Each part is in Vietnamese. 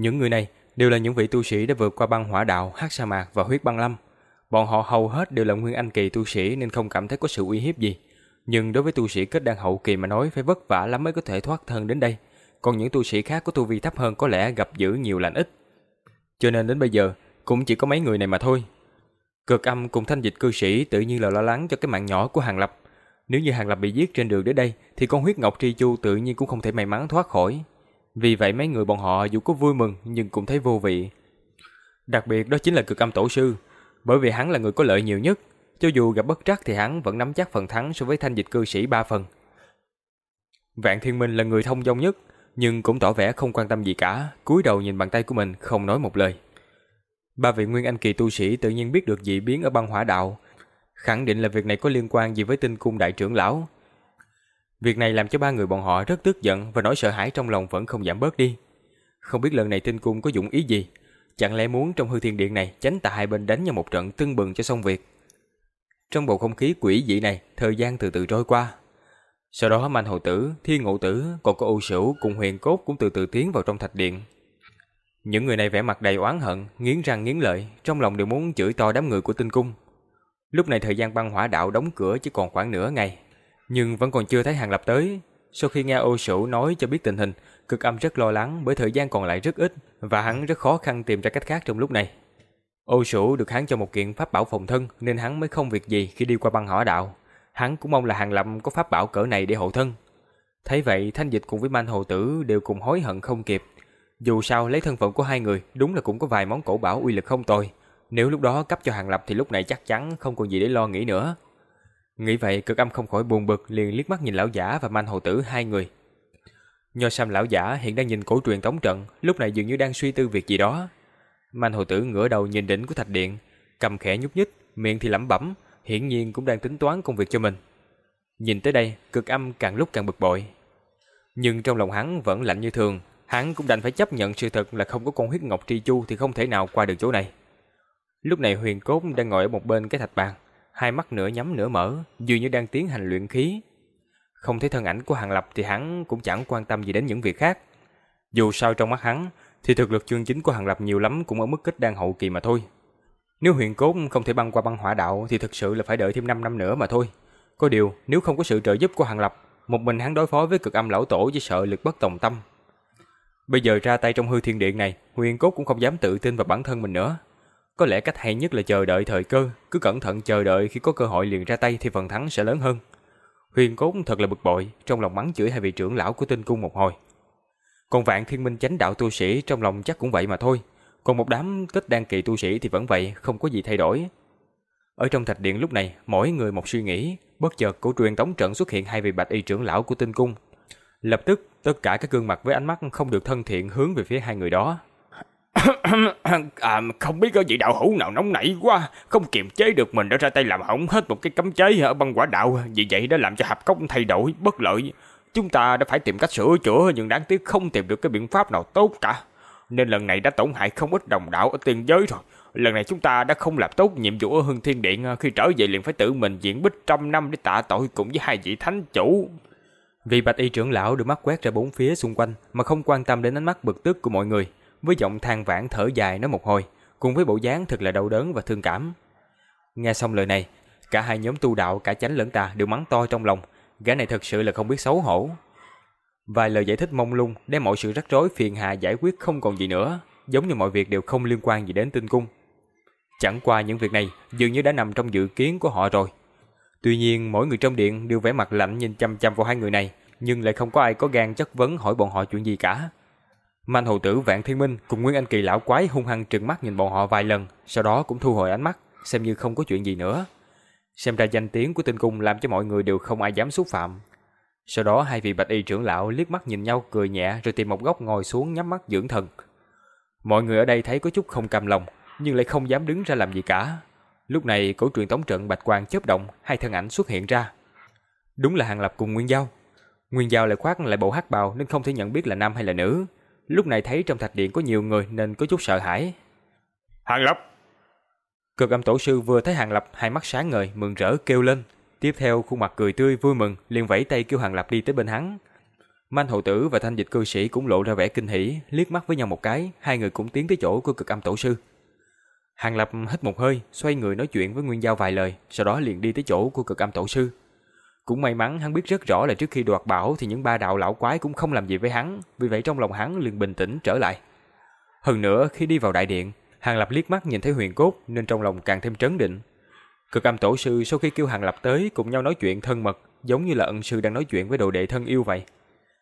Những người này đều là những vị tu sĩ đã vượt qua băng hỏa đạo, hắc sa mạc và huyết băng lâm. Bọn họ hầu hết đều là nguyên anh kỳ tu sĩ nên không cảm thấy có sự uy hiếp gì. Nhưng đối với tu sĩ kết đan hậu kỳ mà nói phải vất vả lắm mới có thể thoát thân đến đây. Còn những tu sĩ khác có tu vi thấp hơn có lẽ gặp dữ nhiều lành ít. Cho nên đến bây giờ cũng chỉ có mấy người này mà thôi. Cực âm cùng thanh dịch cư sĩ tự nhiên là lo lắng cho cái mạng nhỏ của Hàng Lập. Nếu như Hàng Lập bị giết trên đường đến đây thì con huyết ngọc tri chu tự nhiên cũng không thể may mắn thoát khỏi. Vì vậy mấy người bọn họ dù có vui mừng nhưng cũng thấy vô vị. Đặc biệt đó chính là cực âm tổ sư, bởi vì hắn là người có lợi nhiều nhất, cho dù gặp bất trắc thì hắn vẫn nắm chắc phần thắng so với thanh dịch cư sĩ ba phần. Vạn Thiên Minh là người thông dong nhất, nhưng cũng tỏ vẻ không quan tâm gì cả, cúi đầu nhìn bàn tay của mình không nói một lời. Ba vị nguyên anh kỳ tu sĩ tự nhiên biết được dị biến ở băng hỏa đạo, khẳng định là việc này có liên quan gì với tinh cung đại trưởng lão. Việc này làm cho ba người bọn họ rất tức giận và nỗi sợ hãi trong lòng vẫn không giảm bớt đi. Không biết lần này tinh cung có dụng ý gì, chẳng lẽ muốn trong hư thiên điện này tránh tà hai bên đánh nhau một trận tưng bừng cho xong việc. Trong bầu không khí quỷ dị này, thời gian từ từ trôi qua. Sau đó Manh Hầu Tử, Thiên Ngộ Tử, còn có Âu Sửu cùng Huyền Cốt cũng từ từ tiến vào trong thạch điện. Những người này vẻ mặt đầy oán hận, nghiến răng nghiến lợi, trong lòng đều muốn chửi to đám người của tinh cung. Lúc này thời gian băng hỏa đạo đóng cửa chỉ còn khoảng nửa ngày, nhưng vẫn còn chưa thấy hàng lập tới. Sau khi nghe Âu Sửu nói cho biết tình hình, cực âm rất lo lắng bởi thời gian còn lại rất ít và hắn rất khó khăn tìm ra cách khác trong lúc này. Âu Sửu được hắn cho một kiện pháp bảo phòng thân nên hắn mới không việc gì khi đi qua băng hỏa đạo. Hắn cũng mong là hàng lập có pháp bảo cỡ này để hộ thân. Thấy vậy, Thanh Dịch cùng với Man Hồ Tử đều cùng hối hận không kịp, dù sao lấy thân phận của hai người đúng là cũng có vài món cổ bảo uy lực không tồi. Nếu lúc đó cấp cho Hàng Lập thì lúc này chắc chắn không còn gì để lo nghĩ nữa. Nghĩ vậy cực âm không khỏi buồn bực liền liếc mắt nhìn lão giả và manh hồ tử hai người. Nho Sam lão giả hiện đang nhìn cổ truyền tống trận, lúc này dường như đang suy tư việc gì đó. Manh hồ tử ngửa đầu nhìn đỉnh của thạch điện, cầm khẽ nhúc nhích, miệng thì lẩm bẩm, hiển nhiên cũng đang tính toán công việc cho mình. Nhìn tới đây, cực âm càng lúc càng bực bội. Nhưng trong lòng hắn vẫn lạnh như thường, hắn cũng đành phải chấp nhận sự thật là không có con huyết ngọc tri chu thì không thể nào qua được chỗ này. Lúc này Huyền Cốt đang ngồi ở một bên cái thạch bàn, hai mắt nửa nhắm nửa mở, dường như đang tiến hành luyện khí. Không thấy thân ảnh của Hàng Lập thì hắn cũng chẳng quan tâm gì đến những việc khác. Dù sao trong mắt hắn, thì thực lực chương chính của Hàng Lập nhiều lắm cũng ở mức kích đang hậu kỳ mà thôi. Nếu huyền cốt không thể băng qua băng hỏa đạo thì thực sự là phải đợi thêm 5 năm nữa mà thôi. Có điều, nếu không có sự trợ giúp của Hàng Lập, một mình hắn đối phó với cực âm lão tổ chỉ sợ lực bất tòng tâm, Bây giờ ra tay trong hư thiên điện này, Huyền Cốt cũng không dám tự tin vào bản thân mình nữa. Có lẽ cách hay nhất là chờ đợi thời cơ, cứ cẩn thận chờ đợi khi có cơ hội liền ra tay thì phần thắng sẽ lớn hơn. Huyền Cốt thật là bực bội, trong lòng mắng chửi hai vị trưởng lão của tinh cung một hồi. Còn vạn thiên minh chánh đạo tu sĩ trong lòng chắc cũng vậy mà thôi. Còn một đám kết đan kỳ tu sĩ thì vẫn vậy, không có gì thay đổi. Ở trong thạch điện lúc này, mỗi người một suy nghĩ, bất chợt cổ truyền tống trận xuất hiện hai vị bạch y trưởng lão của tinh cung. Lập tức Tất cả các gương mặt với ánh mắt không được thân thiện hướng về phía hai người đó. à, không biết có vị đạo hữu nào nóng nảy quá, không kiềm chế được mình đã ra tay làm hỏng hết một cái cấm chế ở băng quả đạo, vì vậy đã làm cho hạp cốc thay đổi, bất lợi. Chúng ta đã phải tìm cách sửa chữa nhưng đáng tiếc không tìm được cái biện pháp nào tốt cả. Nên lần này đã tổn hại không ít đồng đạo ở tiên giới rồi. Lần này chúng ta đã không làm tốt nhiệm vụ ở Hưng Thiên Điện, khi trở về liền phải tự mình diễn bích trăm năm để tạ tội cùng với hai vị thánh chủ. Vị bạch y trưởng lão đưa mắt quét ra bốn phía xung quanh mà không quan tâm đến ánh mắt bực tức của mọi người, với giọng than vãn thở dài nói một hồi, cùng với bộ dáng thật là đau đớn và thương cảm. Nghe xong lời này, cả hai nhóm tu đạo cả chánh lẫn tà đều mắng to trong lòng, gã này thật sự là không biết xấu hổ. Vài lời giải thích mông lung để mọi sự rắc rối phiền hà giải quyết không còn gì nữa, giống như mọi việc đều không liên quan gì đến tinh cung. Chẳng qua những việc này dường như đã nằm trong dự kiến của họ rồi. Tuy nhiên mỗi người trong điện đều vẻ mặt lạnh nhìn chăm chăm vào hai người này, nhưng lại không có ai có gan chất vấn hỏi bọn họ chuyện gì cả. Manh hầu tử Vạn Thiên Minh cùng Nguyên Anh Kỳ lão quái hung hăng trừng mắt nhìn bọn họ vài lần, sau đó cũng thu hồi ánh mắt, xem như không có chuyện gì nữa. Xem ra danh tiếng của tinh cung làm cho mọi người đều không ai dám xúc phạm. Sau đó hai vị bạch y trưởng lão liếc mắt nhìn nhau cười nhẹ rồi tìm một góc ngồi xuống nhắm mắt dưỡng thần. Mọi người ở đây thấy có chút không cam lòng, nhưng lại không dám đứng ra làm gì cả. Lúc này cổ truyền tống trận bạch quang chớp động, hai thân ảnh xuất hiện ra. Đúng là Hàng Lập cùng Nguyên Giao. Nguyên Giao lại khoác lại bộ hắc bào nên không thể nhận biết là nam hay là nữ. Lúc này thấy trong thạch điện có nhiều người nên có chút sợ hãi. Hàng Lập! Cực âm tổ sư vừa thấy Hàng Lập hai mắt sáng ngời mừng rỡ kêu lên. Tiếp theo khuôn mặt cười tươi vui mừng liền vẫy tay kêu Hàng Lập đi tới bên hắn. Manh hậu tử và thanh dịch cư sĩ cũng lộ ra vẻ kinh hỉ, liếc mắt với nhau một cái, hai người cũng tiến tới chỗ của cực âm tổ sư. Hàng Lập hít một hơi, xoay người nói chuyện với Nguyên Giao vài lời, sau đó liền đi tới chỗ của cực âm tổ sư. Cũng may mắn hắn biết rất rõ là trước khi đoạt bảo thì những ba đạo lão quái cũng không làm gì với hắn, vì vậy trong lòng hắn liền bình tĩnh trở lại. Hơn nữa, khi đi vào đại điện, Hàng Lập liếc mắt nhìn thấy huyền cốt nên trong lòng càng thêm trấn định. Cực âm tổ sư sau khi kêu Hàng Lập tới cùng nhau nói chuyện thân mật, giống như là ân sư đang nói chuyện với đồ đệ thân yêu vậy.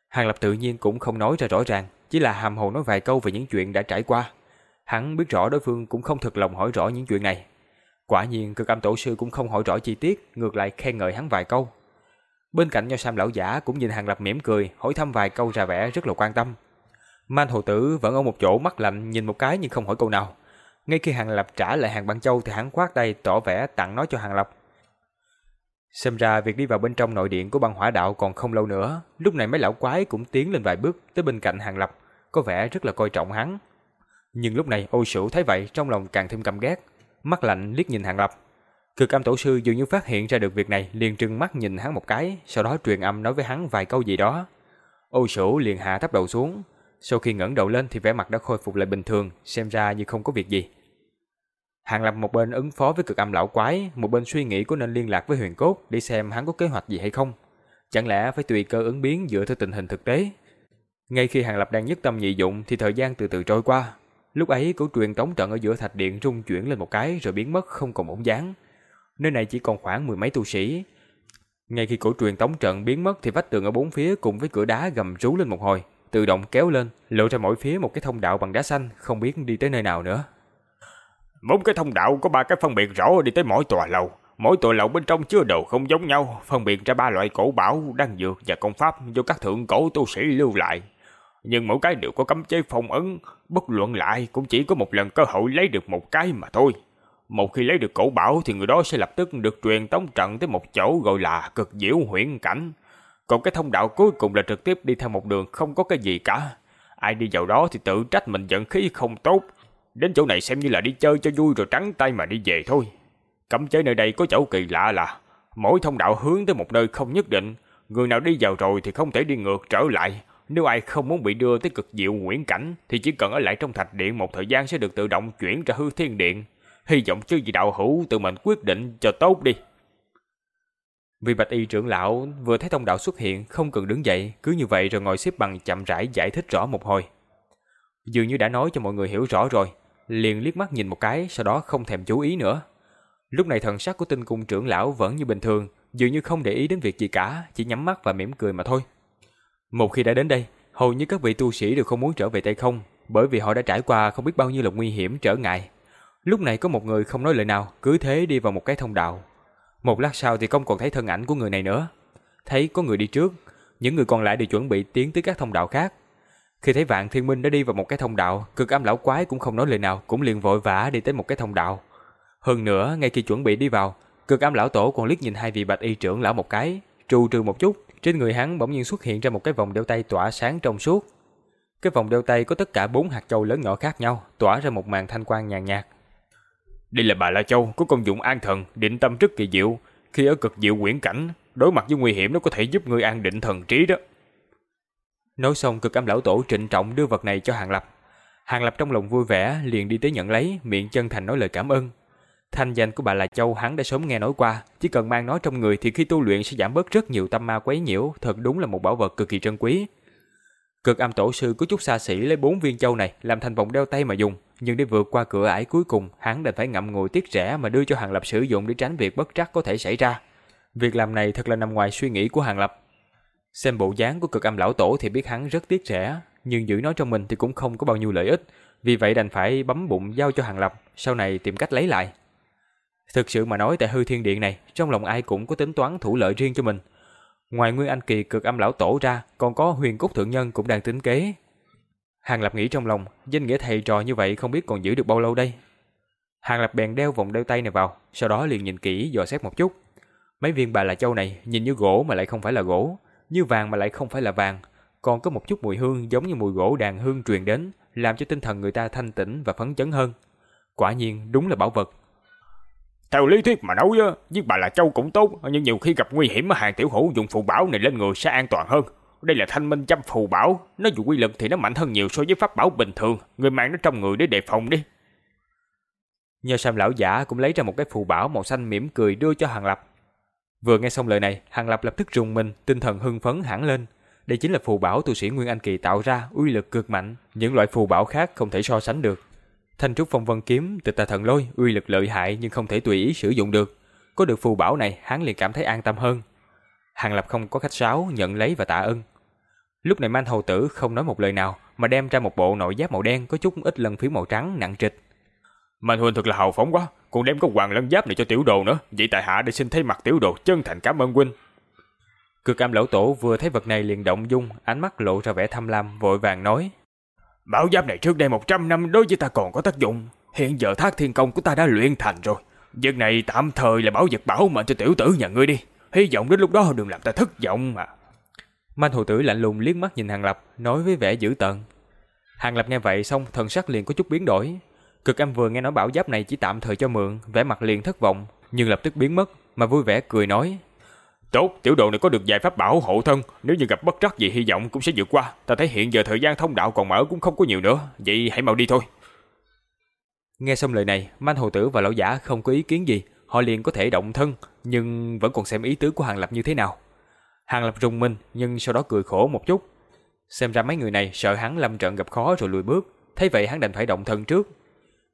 Hàng Lập tự nhiên cũng không nói ra rõ ràng, chỉ là hàm hồ nói vài câu về những chuyện đã trải qua. Hắn biết rõ đối phương cũng không thực lòng hỏi rõ những chuyện này. Quả nhiên cực âm tổ sư cũng không hỏi rõ chi tiết, ngược lại khen ngợi hắn vài câu. Bên cạnh Nho Sam lão giả cũng nhìn Hàng Lập mỉm cười, hỏi thăm vài câu ra vẻ rất là quan tâm. Man hồ tử vẫn ở một chỗ mắt lạnh nhìn một cái nhưng không hỏi câu nào. Ngay khi Hàng Lập trả lại hàng băng châu thì hắn khoát tay tỏ vẻ tặng nó cho Hàng Lập. Xem ra việc đi vào bên trong nội điện của băng hỏa đạo còn không lâu nữa. Lúc này mấy lão quái cũng tiến lên vài bước tới bên cạnh Hàng Lập, có vẻ rất là coi trọng hắn. Nhưng lúc này ôi sửu thấy vậy trong lòng càng thêm căm ghét, mắt lạnh liếc nhìn Hàng Lập. Cực âm tổ sư dường như phát hiện ra được việc này liền trừng mắt nhìn hắn một cái, sau đó truyền âm nói với hắn vài câu gì đó. Ôi sủ liền hạ thấp đầu xuống, sau khi ngẩng đầu lên thì vẻ mặt đã khôi phục lại bình thường, xem ra như không có việc gì. Hàng Lập một bên ứng phó với cực âm lão quái, một bên suy nghĩ có nên liên lạc với huyền cốt để xem hắn có kế hoạch gì hay không. Chẳng lẽ phải tùy cơ ứng biến dựa theo tình hình thực tế? Ngay khi Hàng Lập đang nhất tâm nhị dụng thì thời gian từ từ trôi qua. Lúc ấy cổ truyền tống trận ở giữa thạch điện rung chuyển lên một cái rồi biến mất không còn bóng dáng. Nơi này chỉ còn khoảng mười mấy tu sĩ. Ngay khi cổ truyền tống trận biến mất thì vách tường ở bốn phía cùng với cửa đá gầm rú lên một hồi, tự động kéo lên, lộ ra mỗi phía một cái thông đạo bằng đá xanh, không biết đi tới nơi nào nữa. Bốn cái thông đạo có ba cái phân biệt rõ đi tới mỗi tòa lầu. Mỗi tòa lầu bên trong chứa đồ không giống nhau, phân biệt ra ba loại cổ bảo, đan dược và công pháp do các thượng cổ tu sĩ lưu lại. Nhưng mỗi cái đều có cấm chế phong ấn, bất luận lại cũng chỉ có một lần cơ hội lấy được một cái mà thôi. Một khi lấy được cổ bảo thì người đó sẽ lập tức được truyền tống trận tới một chỗ gọi là cực diệu huyễn cảnh. Còn cái thông đạo cuối cùng là trực tiếp đi theo một đường không có cái gì cả. Ai đi vào đó thì tự trách mình giận khí không tốt, Đến chỗ này xem như là đi chơi cho vui rồi trắng tay mà đi về thôi. Cấm chế nơi đây có chỗ kỳ lạ là mỗi thông đạo hướng tới một nơi không nhất định. Người nào đi vào rồi thì không thể đi ngược trở lại. Nếu ai không muốn bị đưa tới cực diệu nguyễn cảnh thì chỉ cần ở lại trong thạch điện một thời gian sẽ được tự động chuyển ra hư thiên điện. Hy vọng chứ gì đạo hữu tự mình quyết định cho tốt đi. Vì bạch y trưởng lão vừa thấy thông đạo xuất hiện không cần đứng dậy, cứ như vậy rồi ngồi xếp bằng chậm rãi giải thích rõ một hồi. Dường như đã nói cho mọi người hiểu rõ rồi, liền liếc mắt nhìn một cái, sau đó không thèm chú ý nữa. Lúc này thần sắc của tinh cung trưởng lão vẫn như bình thường, dường như không để ý đến việc gì cả, chỉ nhắm mắt và mỉm cười mà thôi. Một khi đã đến đây, hầu như các vị tu sĩ đều không muốn trở về tay không, bởi vì họ đã trải qua không biết bao nhiêu là nguy hiểm trở ngại. Lúc này có một người không nói lời nào, cứ thế đi vào một cái thông đạo. Một lát sau thì không còn thấy thân ảnh của người này nữa. Thấy có người đi trước, những người còn lại đều chuẩn bị tiến tới các thông đạo khác, khi thấy Vạn Thiên Minh đã đi vào một cái thông đạo, cực âm lão quái cũng không nói lời nào, cũng liền vội vã đi tới một cái thông đạo. Hơn nữa, ngay khi chuẩn bị đi vào, cực âm lão tổ còn liếc nhìn hai vị bạch y trưởng lão một cái, trù trừ một chút, trên người hắn bỗng nhiên xuất hiện ra một cái vòng đeo tay tỏa sáng trong suốt. Cái vòng đeo tay có tất cả bốn hạt châu lớn nhỏ khác nhau, tỏa ra một màn thanh quang nhàn nhạt. Đây là bà La Châu, có công dụng an thần, định tâm rất kỳ diệu. Khi ở cực diệu quyển cảnh, đối mặt với nguy hiểm nó có thể giúp người an định thần trí đó. Nói xong cực âm lão tổ trịnh trọng đưa vật này cho Hàng Lập. Hàng Lập trong lòng vui vẻ liền đi tới nhận lấy, miệng chân thành nói lời cảm ơn. Thanh danh của bà la Châu hắn đã sớm nghe nói qua, chỉ cần mang nó trong người thì khi tu luyện sẽ giảm bớt rất nhiều tâm ma quấy nhiễu, thật đúng là một bảo vật cực kỳ trân quý. Cực âm tổ sư có chút xa xỉ lấy bốn viên châu này làm thành vòng đeo tay mà dùng, nhưng để vượt qua cửa ải cuối cùng, hắn đành phải ngậm ngùi tiếc rẻ mà đưa cho Hàng Lập sử dụng để tránh việc bất trắc có thể xảy ra. Việc làm này thật là nằm ngoài suy nghĩ của Hàng Lập. Xem bộ dáng của cực âm lão tổ thì biết hắn rất tiếc rẻ, nhưng giữ nó trong mình thì cũng không có bao nhiêu lợi ích, vì vậy đành phải bấm bụng giao cho Hàng Lập, sau này tìm cách lấy lại. Thực sự mà nói tại hư thiên điện này, trong lòng ai cũng có tính toán thủ lợi riêng cho mình. Ngoài Nguyên Anh Kỳ cực âm lão tổ ra, còn có huyền cốt thượng nhân cũng đang tính kế. Hàng Lập nghĩ trong lòng, danh nghĩa thầy trò như vậy không biết còn giữ được bao lâu đây. Hàng Lập bèn đeo vòng đeo tay này vào, sau đó liền nhìn kỹ dò xét một chút. Mấy viên bà là châu này nhìn như gỗ mà lại không phải là gỗ, như vàng mà lại không phải là vàng, còn có một chút mùi hương giống như mùi gỗ đàn hương truyền đến, làm cho tinh thần người ta thanh tĩnh và phấn chấn hơn. Quả nhiên đúng là bảo vật. Theo lý thuyết mà nói, giết bà là châu cũng tốt, nhưng nhiều khi gặp nguy hiểm hàng tiểu hữu dùng phù bảo này lên người sẽ an toàn hơn. Đây là thanh minh châm phù bảo, nó dù quy lực thì nó mạnh hơn nhiều so với pháp bảo bình thường, người mang nó trong người để đề phòng đi. Nhờ Sam lão giả cũng lấy ra một cái phù bảo màu xanh mỉm cười đưa cho Hàng Lập. Vừa nghe xong lời này, Hàng Lập lập tức rùng mình, tinh thần hưng phấn hẳn lên. Đây chính là phù bảo tu sĩ Nguyên Anh Kỳ tạo ra, uy lực cực mạnh, những loại phù bảo khác không thể so sánh được. Thanh trúc phong vân kiếm, tịch tà thần lôi, uy lực lợi hại nhưng không thể tùy ý sử dụng được. Có được phù bảo này, hắn liền cảm thấy an tâm hơn. Hàng Lập không có khách sáo, nhận lấy và tạ ơn. Lúc này Man Hầu Tử không nói một lời nào, mà đem ra một bộ nội giáp màu đen có chút ít lân phiến màu trắng nặng trịch. Man huynh thật là hào phóng quá, còn đem có hoàng lân giáp này cho tiểu đồ nữa, vậy tại hạ để xin thay mặt tiểu đồ chân thành cảm ơn huynh. Cực Am lão tổ vừa thấy vật này liền động dung, ánh mắt lộ ra vẻ tham lam, vội vàng nói: Bảo giáp này trước đây 100 năm đối với ta còn có tác dụng, hiện giờ Thác Thiên công của ta đã luyện thành rồi. Việc này tạm thời là bảo vật bảo mệnh cho tiểu tử nhà ngươi đi, hy vọng đến lúc đó đừng làm ta thất vọng mà. Man hồ tử lạnh lùng liếc mắt nhìn Hàng Lập, nói với vẻ dữ tợn. Hàng Lập nghe vậy xong, thần sắc liền có chút biến đổi. Cực Âm vừa nghe nói bảo giáp này chỉ tạm thời cho mượn, vẻ mặt liền thất vọng, nhưng lập tức biến mất, mà vui vẻ cười nói: Tốt, tiểu đồ này có được vài pháp bảo hộ thân, nếu như gặp bất trắc gì hy vọng cũng sẽ vượt qua. Ta thấy hiện giờ thời gian thông đạo còn mở cũng không có nhiều nữa, vậy hãy mau đi thôi. Nghe xong lời này, Man Hồ Tử và Lão Giả không có ý kiến gì, họ liền có thể động thân, nhưng vẫn còn xem ý tứ của Hàng Lập như thế nào. Hàng Lập rùng mình, nhưng sau đó cười khổ một chút. Xem ra mấy người này sợ hắn lâm trận gặp khó rồi lùi bước, thấy vậy hắn đành phải động thân trước.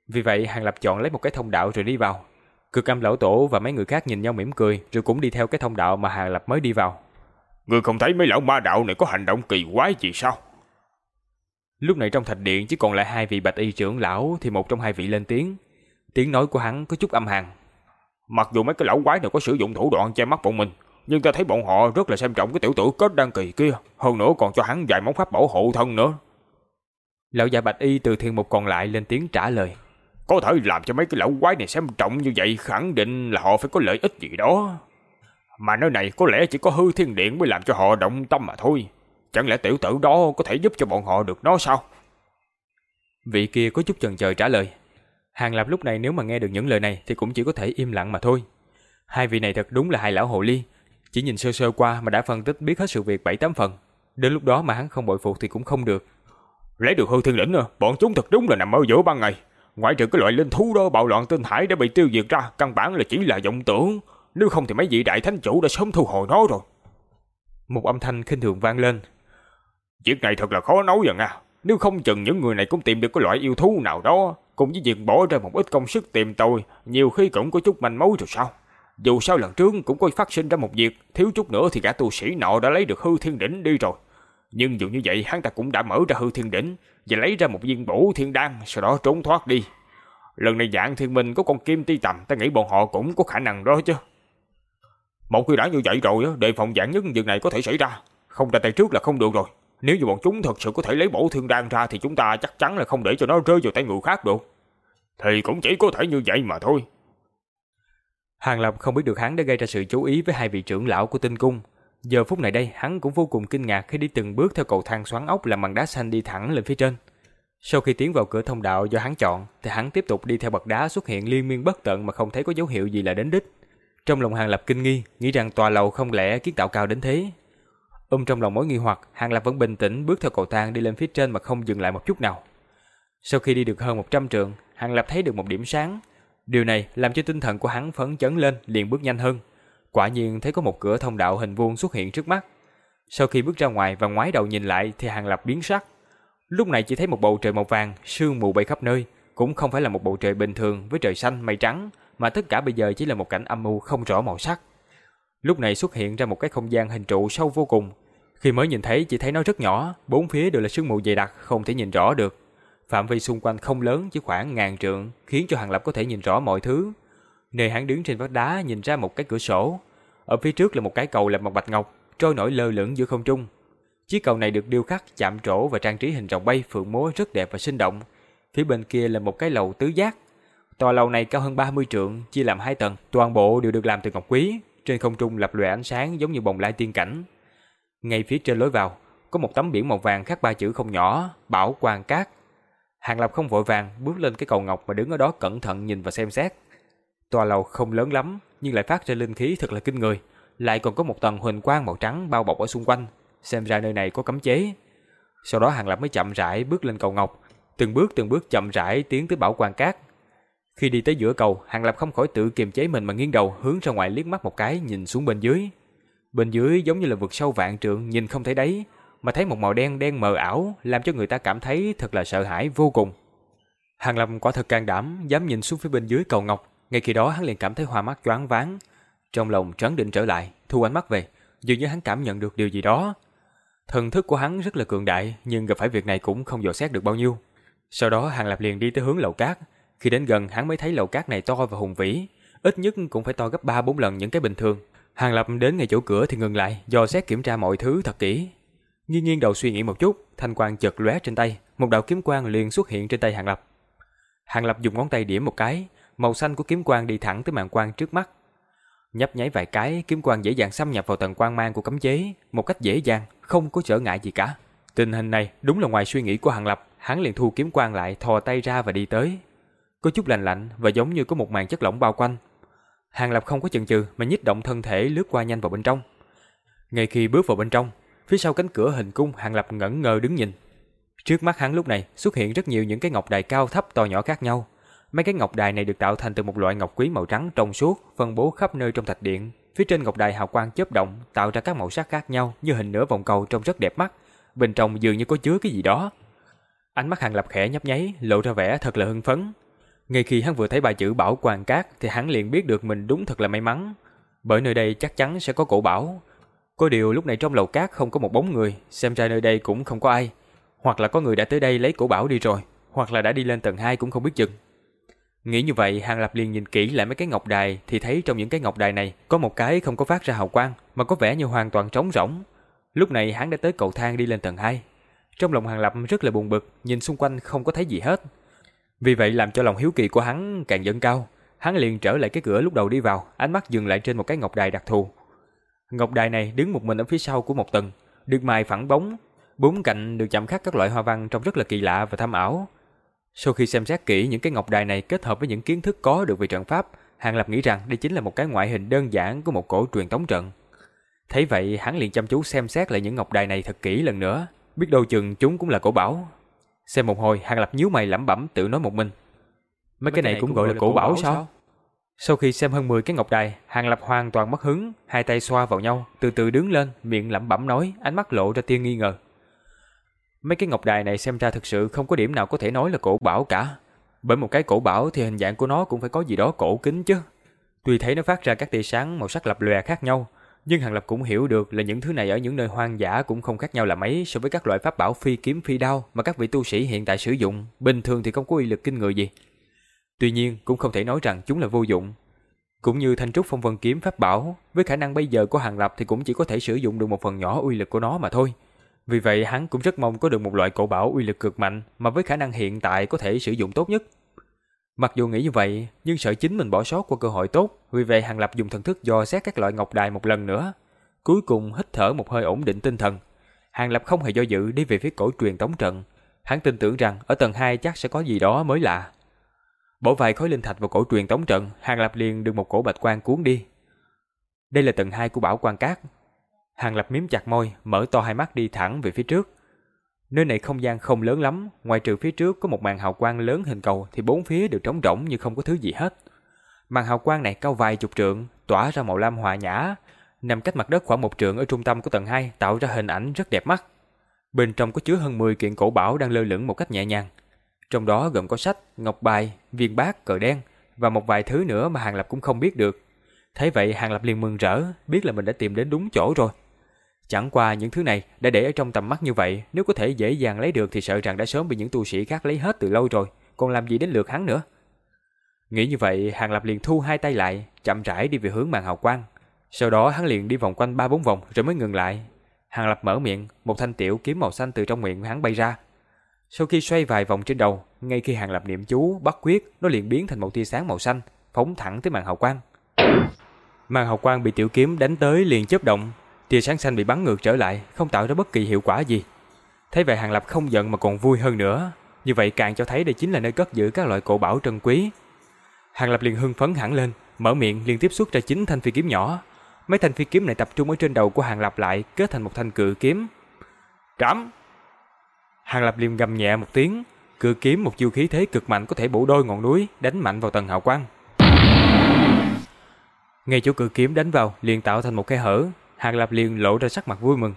Vì vậy Hàng Lập chọn lấy một cái thông đạo rồi đi vào. Cực âm lão tổ và mấy người khác nhìn nhau mỉm cười, rồi cũng đi theo cái thông đạo mà Hàng Lập mới đi vào. Người không thấy mấy lão ma đạo này có hành động kỳ quái gì sao? Lúc này trong thạch điện chỉ còn lại hai vị bạch y trưởng lão thì một trong hai vị lên tiếng. Tiếng nói của hắn có chút âm hàn. Mặc dù mấy cái lão quái này có sử dụng thủ đoạn che mắt bọn mình, nhưng ta thấy bọn họ rất là xem trọng cái tiểu tử kết đăng kỳ kia, hơn nữa còn cho hắn vài món pháp bảo hộ thân nữa. Lão già bạch y từ thiên một còn lại lên tiếng trả lời. Có thể làm cho mấy cái lão quái này xem trọng như vậy khẳng định là họ phải có lợi ích gì đó. Mà nơi này có lẽ chỉ có hư thiên điện mới làm cho họ động tâm mà thôi. Chẳng lẽ tiểu tử đó có thể giúp cho bọn họ được nó sao? Vị kia có chút chần chờ trả lời. Hàng Lập lúc này nếu mà nghe được những lời này thì cũng chỉ có thể im lặng mà thôi. Hai vị này thật đúng là hai lão hồ ly. Chỉ nhìn sơ sơ qua mà đã phân tích biết hết sự việc bảy tám phần. Đến lúc đó mà hắn không bội phục thì cũng không được. Lấy được hư thiên lĩnh à, bọn chúng thật đúng là nằm ở giữa ban ngày. Ngoại trừ cái loại linh thú đó bạo loạn tinh hải đã bị tiêu diệt ra, căn bản là chỉ là vọng tưởng. Nếu không thì mấy vị đại thánh chủ đã sớm thu hồi nó rồi. Một âm thanh khinh thường vang lên. Việc này thật là khó nói rồi nha. Nếu không chừng những người này cũng tìm được cái loại yêu thú nào đó, cùng với việc bỏ ra một ít công sức tìm tôi, nhiều khi cũng có chút manh mối rồi sao. Dù sao lần trước cũng có phát sinh ra một việc, thiếu chút nữa thì gã tu sĩ nọ đã lấy được hư thiên đỉnh đi rồi. Nhưng dù như vậy hắn ta cũng đã mở ra hư thiên đỉnh và lấy ra một viên bổ thiên đan, sau đó trốn thoát đi. Lần này dạng thiên minh có con kim ti tầm, ta nghĩ bọn họ cũng có khả năng đó chứ. Một khi đã như vậy rồi, đề phòng dạng nhất việc này có thể xảy ra. Không ra tay trước là không được rồi. Nếu như bọn chúng thật sự có thể lấy bổ thiên đan ra thì chúng ta chắc chắn là không để cho nó rơi vào tay người khác được. Thì cũng chỉ có thể như vậy mà thôi. Hàng Lập không biết được hắn đã gây ra sự chú ý với hai vị trưởng lão của tinh cung, Giờ phút này đây, hắn cũng vô cùng kinh ngạc khi đi từng bước theo cầu thang xoắn ốc làm bằng đá xanh đi thẳng lên phía trên. Sau khi tiến vào cửa thông đạo do hắn chọn, thì hắn tiếp tục đi theo bậc đá xuất hiện liên miên bất tận mà không thấy có dấu hiệu gì là đến đích. Trong lòng Hàng Lập kinh nghi, nghĩ rằng tòa lầu không lẽ kiến tạo cao đến thế. Ôm trong lòng mối nghi hoặc, Hàng Lập vẫn bình tĩnh bước theo cầu thang đi lên phía trên mà không dừng lại một chút nào. Sau khi đi được hơn 100 trượng, Hàng Lập thấy được một điểm sáng. Điều này làm cho tinh thần của hắn phấn chấn lên, liền bước nhanh hơn. Quả nhiên thấy có một cửa thông đạo hình vuông xuất hiện trước mắt. Sau khi bước ra ngoài và ngoái đầu nhìn lại thì Hàng Lập biến sắc. Lúc này chỉ thấy một bầu trời màu vàng, sương mù bay khắp nơi, cũng không phải là một bầu trời bình thường với trời xanh mây trắng, mà tất cả bây giờ chỉ là một cảnh âm u không rõ màu sắc. Lúc này xuất hiện ra một cái không gian hình trụ sâu vô cùng. Khi mới nhìn thấy chỉ thấy nó rất nhỏ, bốn phía đều là sương mù dày đặc, không thể nhìn rõ được. Phạm vi xung quanh không lớn, chỉ khoảng ngàn trượng, khiến cho Hàng Lập có thể nhìn rõ mọi thứ, Nơi hắn đứng trên vách đá nhìn ra một cái cửa sổ. Ở phía trước là một cái cầu làm bằng bạch ngọc, trôi nổi lơ lửng giữa không trung. Chiếc cầu này được điêu khắc chạm trổ và trang trí hình rồng bay phượng múa rất đẹp và sinh động. Phía bên kia là một cái lầu tứ giác. Tòa lầu này cao hơn 30 trượng, chia làm hai tầng, toàn bộ đều được làm từ ngọc quý, trên không trung lập lòe ánh sáng giống như bồng lai tiên cảnh. Ngay phía trên lối vào, có một tấm biển màu vàng khắc ba chữ không nhỏ, Bảo Quang Cát. Hàng Lập không vội vàng bước lên cái cầu ngọc mà đứng ở đó cẩn thận nhìn và xem xét. Tòa lầu không lớn lắm, nhưng lại phát ra linh khí thật là kinh người, lại còn có một tầng huỳnh quang màu trắng bao bọc ở xung quanh. xem ra nơi này có cấm chế. Sau đó Hàng Lập mới chậm rãi bước lên cầu ngọc, từng bước từng bước chậm rãi tiến tới bảo quan cát. Khi đi tới giữa cầu, Hàng Lập không khỏi tự kiềm chế mình mà nghiêng đầu hướng ra ngoài liếc mắt một cái nhìn xuống bên dưới. Bên dưới giống như là vực sâu vạn trượng nhìn không thấy đáy, mà thấy một màu đen đen mờ ảo làm cho người ta cảm thấy thật là sợ hãi vô cùng. Hàng lâm quả thật can đảm dám nhìn xuống phía bên dưới cầu ngọc, ngay khi đó hắn liền cảm thấy hoa mắt choáng váng, trong lòng trấn định trở lại, thu ánh mắt về, dường như hắn cảm nhận được điều gì đó. Thần thức của hắn rất là cường đại, nhưng gặp phải việc này cũng không dò xét được bao nhiêu. Sau đó Hàng Lập liền đi tới hướng lầu cát, khi đến gần hắn mới thấy lầu cát này to và hùng vĩ, ít nhất cũng phải to gấp 3-4 lần những cái bình thường. Hàng Lập đến ngay chỗ cửa thì ngừng lại, dò xét kiểm tra mọi thứ thật kỹ. Nghiêng nghiêng đầu suy nghĩ một chút, thanh quang chợt lóe trên tay, một đạo kiếm quang liền xuất hiện trên tay Hàng Lập. Hàng Lập dùng ngón tay điểm một cái, màu xanh của kiếm quang đi thẳng tới màn quang trước mắt. Nhấp nháy vài cái, kiếm quang dễ dàng xâm nhập vào tầng quang mang của cấm chế, một cách dễ dàng, không có trở ngại gì cả. Tình hình này đúng là ngoài suy nghĩ của Hàng Lập, hắn liền thu kiếm quang lại, thò tay ra và đi tới. Có chút lạnh lạnh và giống như có một màn chất lỏng bao quanh. Hàng Lập không có chần chừ mà nhích động thân thể lướt qua nhanh vào bên trong. Ngay khi bước vào bên trong, phía sau cánh cửa hình cung Hàng Lập ngẩn ngơ đứng nhìn. Trước mắt hắn lúc này xuất hiện rất nhiều những cái ngọc đài cao thấp to nhỏ khác nhau. Mấy cái ngọc đài này được tạo thành từ một loại ngọc quý màu trắng trong suốt, phân bố khắp nơi trong thạch điện. Phía trên ngọc đài hào quang chớp động, tạo ra các màu sắc khác nhau như hình nửa vòng cầu trông rất đẹp mắt. Bên trong dường như có chứa cái gì đó. Ánh mắt Hàng Lập khẽ nhấp nháy, lộ ra vẻ thật là hưng phấn. Ngay khi hắn vừa thấy ba chữ bảo quan cát thì hắn liền biết được mình đúng thật là may mắn. Bởi nơi đây chắc chắn sẽ có cổ bảo. Có điều lúc này trong lầu cát không có một bóng người, xem ra nơi đây cũng không có ai. Hoặc là có người đã tới đây lấy cổ bảo đi rồi, hoặc là đã đi lên tầng 2 cũng không biết chừng. Nghĩ như vậy, Hàng Lập liền nhìn kỹ lại mấy cái ngọc đài thì thấy trong những cái ngọc đài này có một cái không có phát ra hào quang mà có vẻ như hoàn toàn trống rỗng. Lúc này hắn đã tới cầu thang đi lên tầng 2. Trong lòng Hàng Lập rất là buồn bực, nhìn xung quanh không có thấy gì hết. Vì vậy làm cho lòng hiếu kỳ của hắn càng dâng cao. Hắn liền trở lại cái cửa lúc đầu đi vào, ánh mắt dừng lại trên một cái ngọc đài đặc thù. Ngọc đài này đứng một mình ở phía sau của một tầng, được mài phẳng bóng, bốn cạnh được chạm khắc các loại hoa văn trông rất là kỳ lạ và thâm ảo. Sau khi xem xét kỹ những cái ngọc đài này kết hợp với những kiến thức có được về trận pháp, Hàng Lập nghĩ rằng đây chính là một cái ngoại hình đơn giản của một cổ truyền tống trận. Thấy vậy, hắn liền chăm chú xem xét lại những ngọc đài này thật kỹ lần nữa, biết đâu chừng chúng cũng là cổ bảo. Xem một hồi, Hàng Lập nhíu mày lẩm bẩm tự nói một mình. Mấy cái này cũng gọi là cổ bảo sao? Sau khi xem hơn 10 cái ngọc đài, Hàng Lập hoàn toàn mất hứng, hai tay xoa vào nhau, từ từ đứng lên, miệng lẩm bẩm nói, ánh mắt lộ ra tia nghi ngờ. Mấy cái ngọc đài này xem ra thực sự không có điểm nào có thể nói là cổ bảo cả. Bởi một cái cổ bảo thì hình dạng của nó cũng phải có gì đó cổ kính chứ. Tuy thấy nó phát ra các tia sáng màu sắc lập lòe khác nhau, nhưng Hàng Lập cũng hiểu được là những thứ này ở những nơi hoang dã cũng không khác nhau là mấy so với các loại pháp bảo phi kiếm phi đao mà các vị tu sĩ hiện tại sử dụng, bình thường thì không có uy lực kinh người gì. Tuy nhiên, cũng không thể nói rằng chúng là vô dụng. Cũng như thanh trúc phong vân kiếm pháp bảo, với khả năng bây giờ của Hàng Lập thì cũng chỉ có thể sử dụng được một phần nhỏ uy lực của nó mà thôi. Vì vậy hắn cũng rất mong có được một loại cổ bảo uy lực cực mạnh mà với khả năng hiện tại có thể sử dụng tốt nhất. Mặc dù nghĩ như vậy, nhưng sợ chính mình bỏ sót qua cơ hội tốt, vì vậy Hàng Lập dùng thần thức dò xét các loại ngọc đài một lần nữa. Cuối cùng hít thở một hơi ổn định tinh thần. Hàng Lập không hề do dự đi về phía cổ truyền tống trận. Hắn tin tưởng rằng ở tầng 2 chắc sẽ có gì đó mới lạ. Bỏ vài khối linh thạch vào cổ truyền tống trận, Hàng Lập liền được một cổ bạch quan cuốn đi. Đây là tầng 2 của bảo quan cát. Hàng Lập miếm chặt môi, mở to hai mắt đi thẳng về phía trước. Nơi này không gian không lớn lắm, ngoài trừ phía trước có một màn hào quang lớn hình cầu thì bốn phía đều trống rỗng như không có thứ gì hết. Màn hào quang này cao vài chục trượng, tỏa ra màu lam hòa nhã, nằm cách mặt đất khoảng một trượng ở trung tâm của tầng 2 tạo ra hình ảnh rất đẹp mắt. Bên trong có chứa hơn 10 kiện cổ bảo đang lơ lửng một cách nhẹ nhàng. Trong đó gồm có sách, ngọc bài, viên bát, cờ đen và một vài thứ nữa mà Hàng Lập cũng không biết được. Thấy vậy Hàng Lập liền mừng rỡ, biết là mình đã tìm đến đúng chỗ rồi. Chẳng qua những thứ này đã để ở trong tầm mắt như vậy, nếu có thể dễ dàng lấy được thì sợ rằng đã sớm bị những tu sĩ khác lấy hết từ lâu rồi, còn làm gì đến lượt hắn nữa. Nghĩ như vậy, Hàng Lập liền thu hai tay lại, chậm rãi đi về hướng màn hào quang. Sau đó hắn liền đi vòng quanh ba bốn vòng rồi mới ngừng lại. Hàng Lập mở miệng, một thanh tiểu kiếm màu xanh từ trong miệng hắn bay ra. Sau khi xoay vài vòng trên đầu, ngay khi Hàng Lập niệm chú, bắt quyết, nó liền biến thành một tia sáng màu xanh, phóng thẳng tới màn hào quang. Màn hào quang bị tiểu kiếm đánh tới liền chớp động, tia sáng xanh bị bắn ngược trở lại, không tạo ra bất kỳ hiệu quả gì. Thấy vậy Hàng Lập không giận mà còn vui hơn nữa, như vậy càng cho thấy đây chính là nơi cất giữ các loại cổ bảo trân quý. Hàng Lập liền hưng phấn hẳn lên, mở miệng liên tiếp xuất ra chín thanh phi kiếm nhỏ. Mấy thanh phi kiếm này tập trung ở trên đầu của Hàng Lập lại, kết thành một thanh cự kiếm. Trảm! Hàng Lập liêm gầm nhẹ một tiếng, cự kiếm một chiêu khí thế cực mạnh có thể bổ đôi ngọn núi, đánh mạnh vào tầng hào quang. Ngay chỗ cự kiếm đánh vào, liền tạo thành một khe hở, Hàng Lập liền lộ ra sắc mặt vui mừng.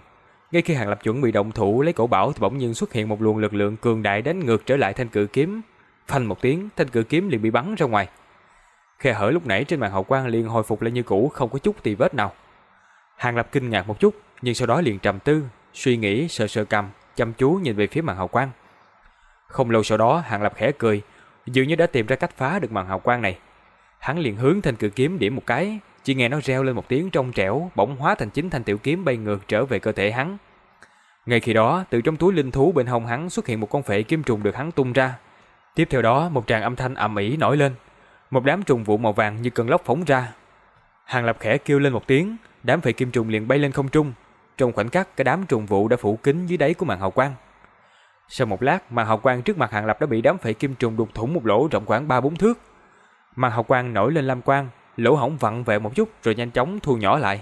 Ngay khi Hàng Lập chuẩn bị động thủ lấy cổ bảo thì bỗng nhiên xuất hiện một luồng lực lượng cường đại đánh ngược trở lại thanh cự kiếm. Phanh một tiếng, thanh cự kiếm liền bị bắn ra ngoài. Khe hở lúc nãy trên màn hậu quang liền hồi phục lại như cũ, không có chút tì vết nào. Hàng Lập kinh ngạc một chút, nhưng sau đó liền trầm tư, suy nghĩ sờ sờ cầm, chăm chú nhìn về phía màn hào quang. Không lâu sau đó, Hàng Lập khẽ cười, dường như đã tìm ra cách phá được màn hào quang này. Hắn liền hướng thanh cự kiếm điểm một cái, chỉ nghe nó reo lên một tiếng trong trẻo, bỗng hóa thành chính thanh tiểu kiếm bay ngược trở về cơ thể hắn. Ngay khi đó, từ trong túi linh thú bên hông hắn xuất hiện một con phệ kim trùng được hắn tung ra. Tiếp theo đó, một tràng âm thanh ầm ĩ nổi lên, một đám trùng vụ màu vàng như cơn lốc phóng ra. Hàng Lập khẽ kêu lên một tiếng, đám phệ kim trùng liền bay lên không trung. Trong khoảnh khắc, cái đám trùng vụ đã phủ kín dưới đáy của màn hào quang. Sau một lát, màn hào quang trước mặt Hàng Lập đã bị đám phệ kim trùng đục thủng một lỗ rộng khoảng 3-4 thước. Màn hào quang nổi lên lam quang, lỗ hổng vặn vẹo một chút rồi nhanh chóng thu nhỏ lại.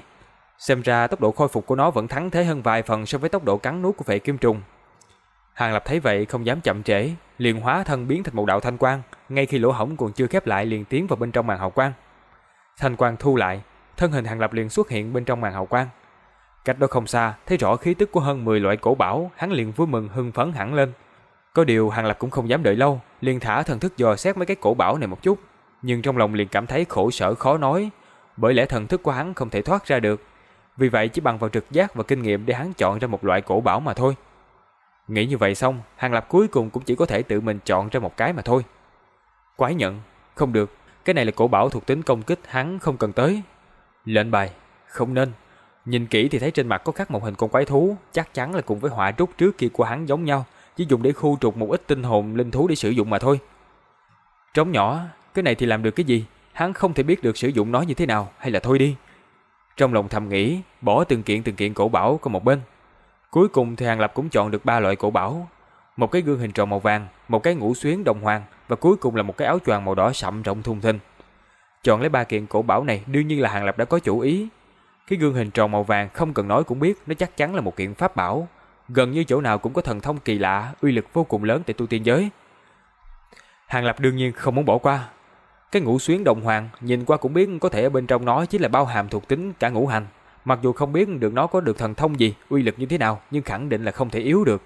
Xem ra tốc độ khôi phục của nó vẫn thắng thế hơn vài phần so với tốc độ cắn nuốt của phệ kim trùng. Hàng Lập thấy vậy không dám chậm trễ, liền hóa thân biến thành một đạo thanh quang, ngay khi lỗ hổng còn chưa khép lại liền tiến vào bên trong màn hào quang. Thanh quang thu lại, thân hình Hàng Lập liền xuất hiện bên trong màn hào quang. Cách đó không xa, thấy rõ khí tức của hơn 10 loại cổ bảo, hắn liền vui mừng hưng phấn hẳn lên. Có điều Hàng Lập cũng không dám đợi lâu, liền thả thần thức dò xét mấy cái cổ bảo này một chút, nhưng trong lòng liền cảm thấy khổ sở khó nói, bởi lẽ thần thức của hắn không thể thoát ra được. Vì vậy chỉ bằng vào trực giác và kinh nghiệm để hắn chọn ra một loại cổ bảo mà thôi. Nghĩ như vậy xong, Hàng Lập cuối cùng cũng chỉ có thể tự mình chọn ra một cái mà thôi. Quái nhận, không được, cái này là cổ bảo thuộc tính công kích hắn không cần tới. Lệnh bài, không nên. Nhìn kỹ thì thấy trên mặt có khắc một hình con quái thú, chắc chắn là cùng với họa trúc trước kia của hắn giống nhau, chỉ dùng để khu trục một ít tinh hồn linh thú để sử dụng mà thôi. Trống nhỏ, cái này thì làm được cái gì? Hắn không thể biết được sử dụng nó như thế nào, hay là thôi đi. Trong lòng thầm nghĩ, bỏ từng kiện từng kiện cổ bảo qua một bên. Cuối cùng thì Hàng Lập cũng chọn được ba loại cổ bảo. Một cái gương hình tròn màu vàng, một cái ngũ xuyến đồng hoàng và cuối cùng là một cái áo choàng màu đỏ sậm rộng thùng thình. Chọn lấy ba kiện cổ bảo này đương nhiên là Hàng Lập đã có chủ ý. Cái gương hình tròn màu vàng không cần nói cũng biết nó chắc chắn là một kiện pháp bảo. Gần như chỗ nào cũng có thần thông kỳ lạ, uy lực vô cùng lớn tại tu tiên giới. Hàng Lập đương nhiên không muốn bỏ qua, cái ngũ xuyến đồng hoàng nhìn qua cũng biết có thể ở bên trong nó chính là bao hàm thuộc tính cả ngũ hành. Mặc dù không biết được nó có được thần thông gì, uy lực như thế nào, nhưng khẳng định là không thể yếu được.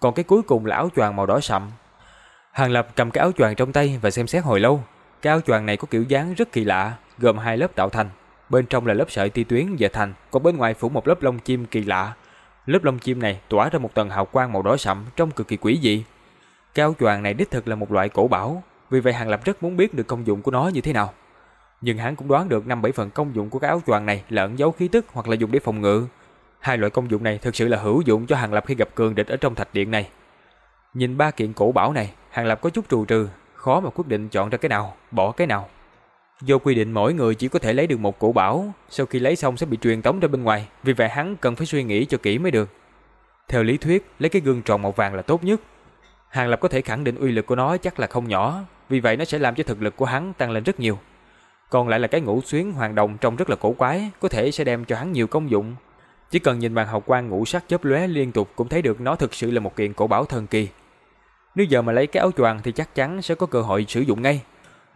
Còn cái cuối cùng là áo choàng màu đỏ sậm. Hàng Lập cầm cái áo choàng trong tay và xem xét hồi lâu. Cái áo choàng này có kiểu dáng rất kỳ lạ, gồm hai lớp tạo thành. Bên trong là lớp sợi ti tuyến dệt thành, còn bên ngoài phủ một lớp lông chim kỳ lạ. Lớp lông chim này tỏa ra một tầng hào quang màu đỏ sậm trông cực kỳ quỷ dị. Cái áo choàng này đích thực là một loại cổ bảo, vì vậy Hàng Lập rất muốn biết được công dụng của nó như thế nào. Nhưng hắn cũng đoán được 5-7 phần công dụng của cái áo choàng này là ẩn giấu khí tức hoặc là dùng để phòng ngự. Hai loại công dụng này thực sự là hữu dụng cho Hàng Lập khi gặp cường địch ở trong thạch điện này. Nhìn ba kiện cổ bảo này, Hàng Lập có chút trù trừ, khó mà quyết định chọn ra cái nào, bỏ cái nào. Do quy định mỗi người chỉ có thể lấy được một cổ bảo, sau khi lấy xong sẽ bị truyền tống ra bên ngoài, vì vậy hắn cần phải suy nghĩ cho kỹ mới được. Theo lý thuyết, lấy cái gương tròn màu vàng là tốt nhất, Hàng Lập có thể khẳng định uy lực của nó chắc là không nhỏ, vì vậy nó sẽ làm cho thực lực của hắn tăng lên rất nhiều. Còn lại là cái ngũ xuyến hoàng đồng trông rất là cổ quái, có thể sẽ đem cho hắn nhiều công dụng. Chỉ cần nhìn màn hào quang ngũ sắc chớp lóe liên tục cũng thấy được nó thực sự là một kiện cổ bảo thần kỳ. Nếu giờ mà lấy cái áo choàng thì chắc chắn sẽ có cơ hội sử dụng ngay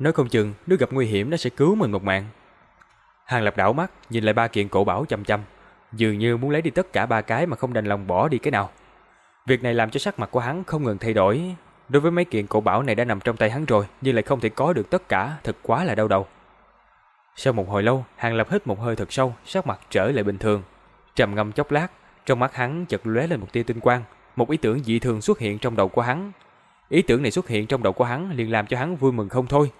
nói không chừng, nếu gặp nguy hiểm nó sẽ cứu mình một mạng. Hàng Lập đảo mắt, nhìn lại ba kiện cổ bảo chăm chăm, dường như muốn lấy đi tất cả ba cái mà không đành lòng bỏ đi cái nào. Việc này làm cho sắc mặt của hắn không ngừng thay đổi. Đối với mấy kiện cổ bảo này đã nằm trong tay hắn rồi, nhưng lại không thể có được tất cả, thật quá là đau đầu. Sau một hồi lâu, Hàng Lập hít một hơi thật sâu, sắc mặt trở lại bình thường. Trầm ngâm chốc lát, trong mắt hắn chợt lóe lên một tia tinh quang, một ý tưởng dị thường xuất hiện trong đầu của hắn. Ý tưởng này xuất hiện trong đầu của hắn liền làm cho hắn vui mừng không thôi.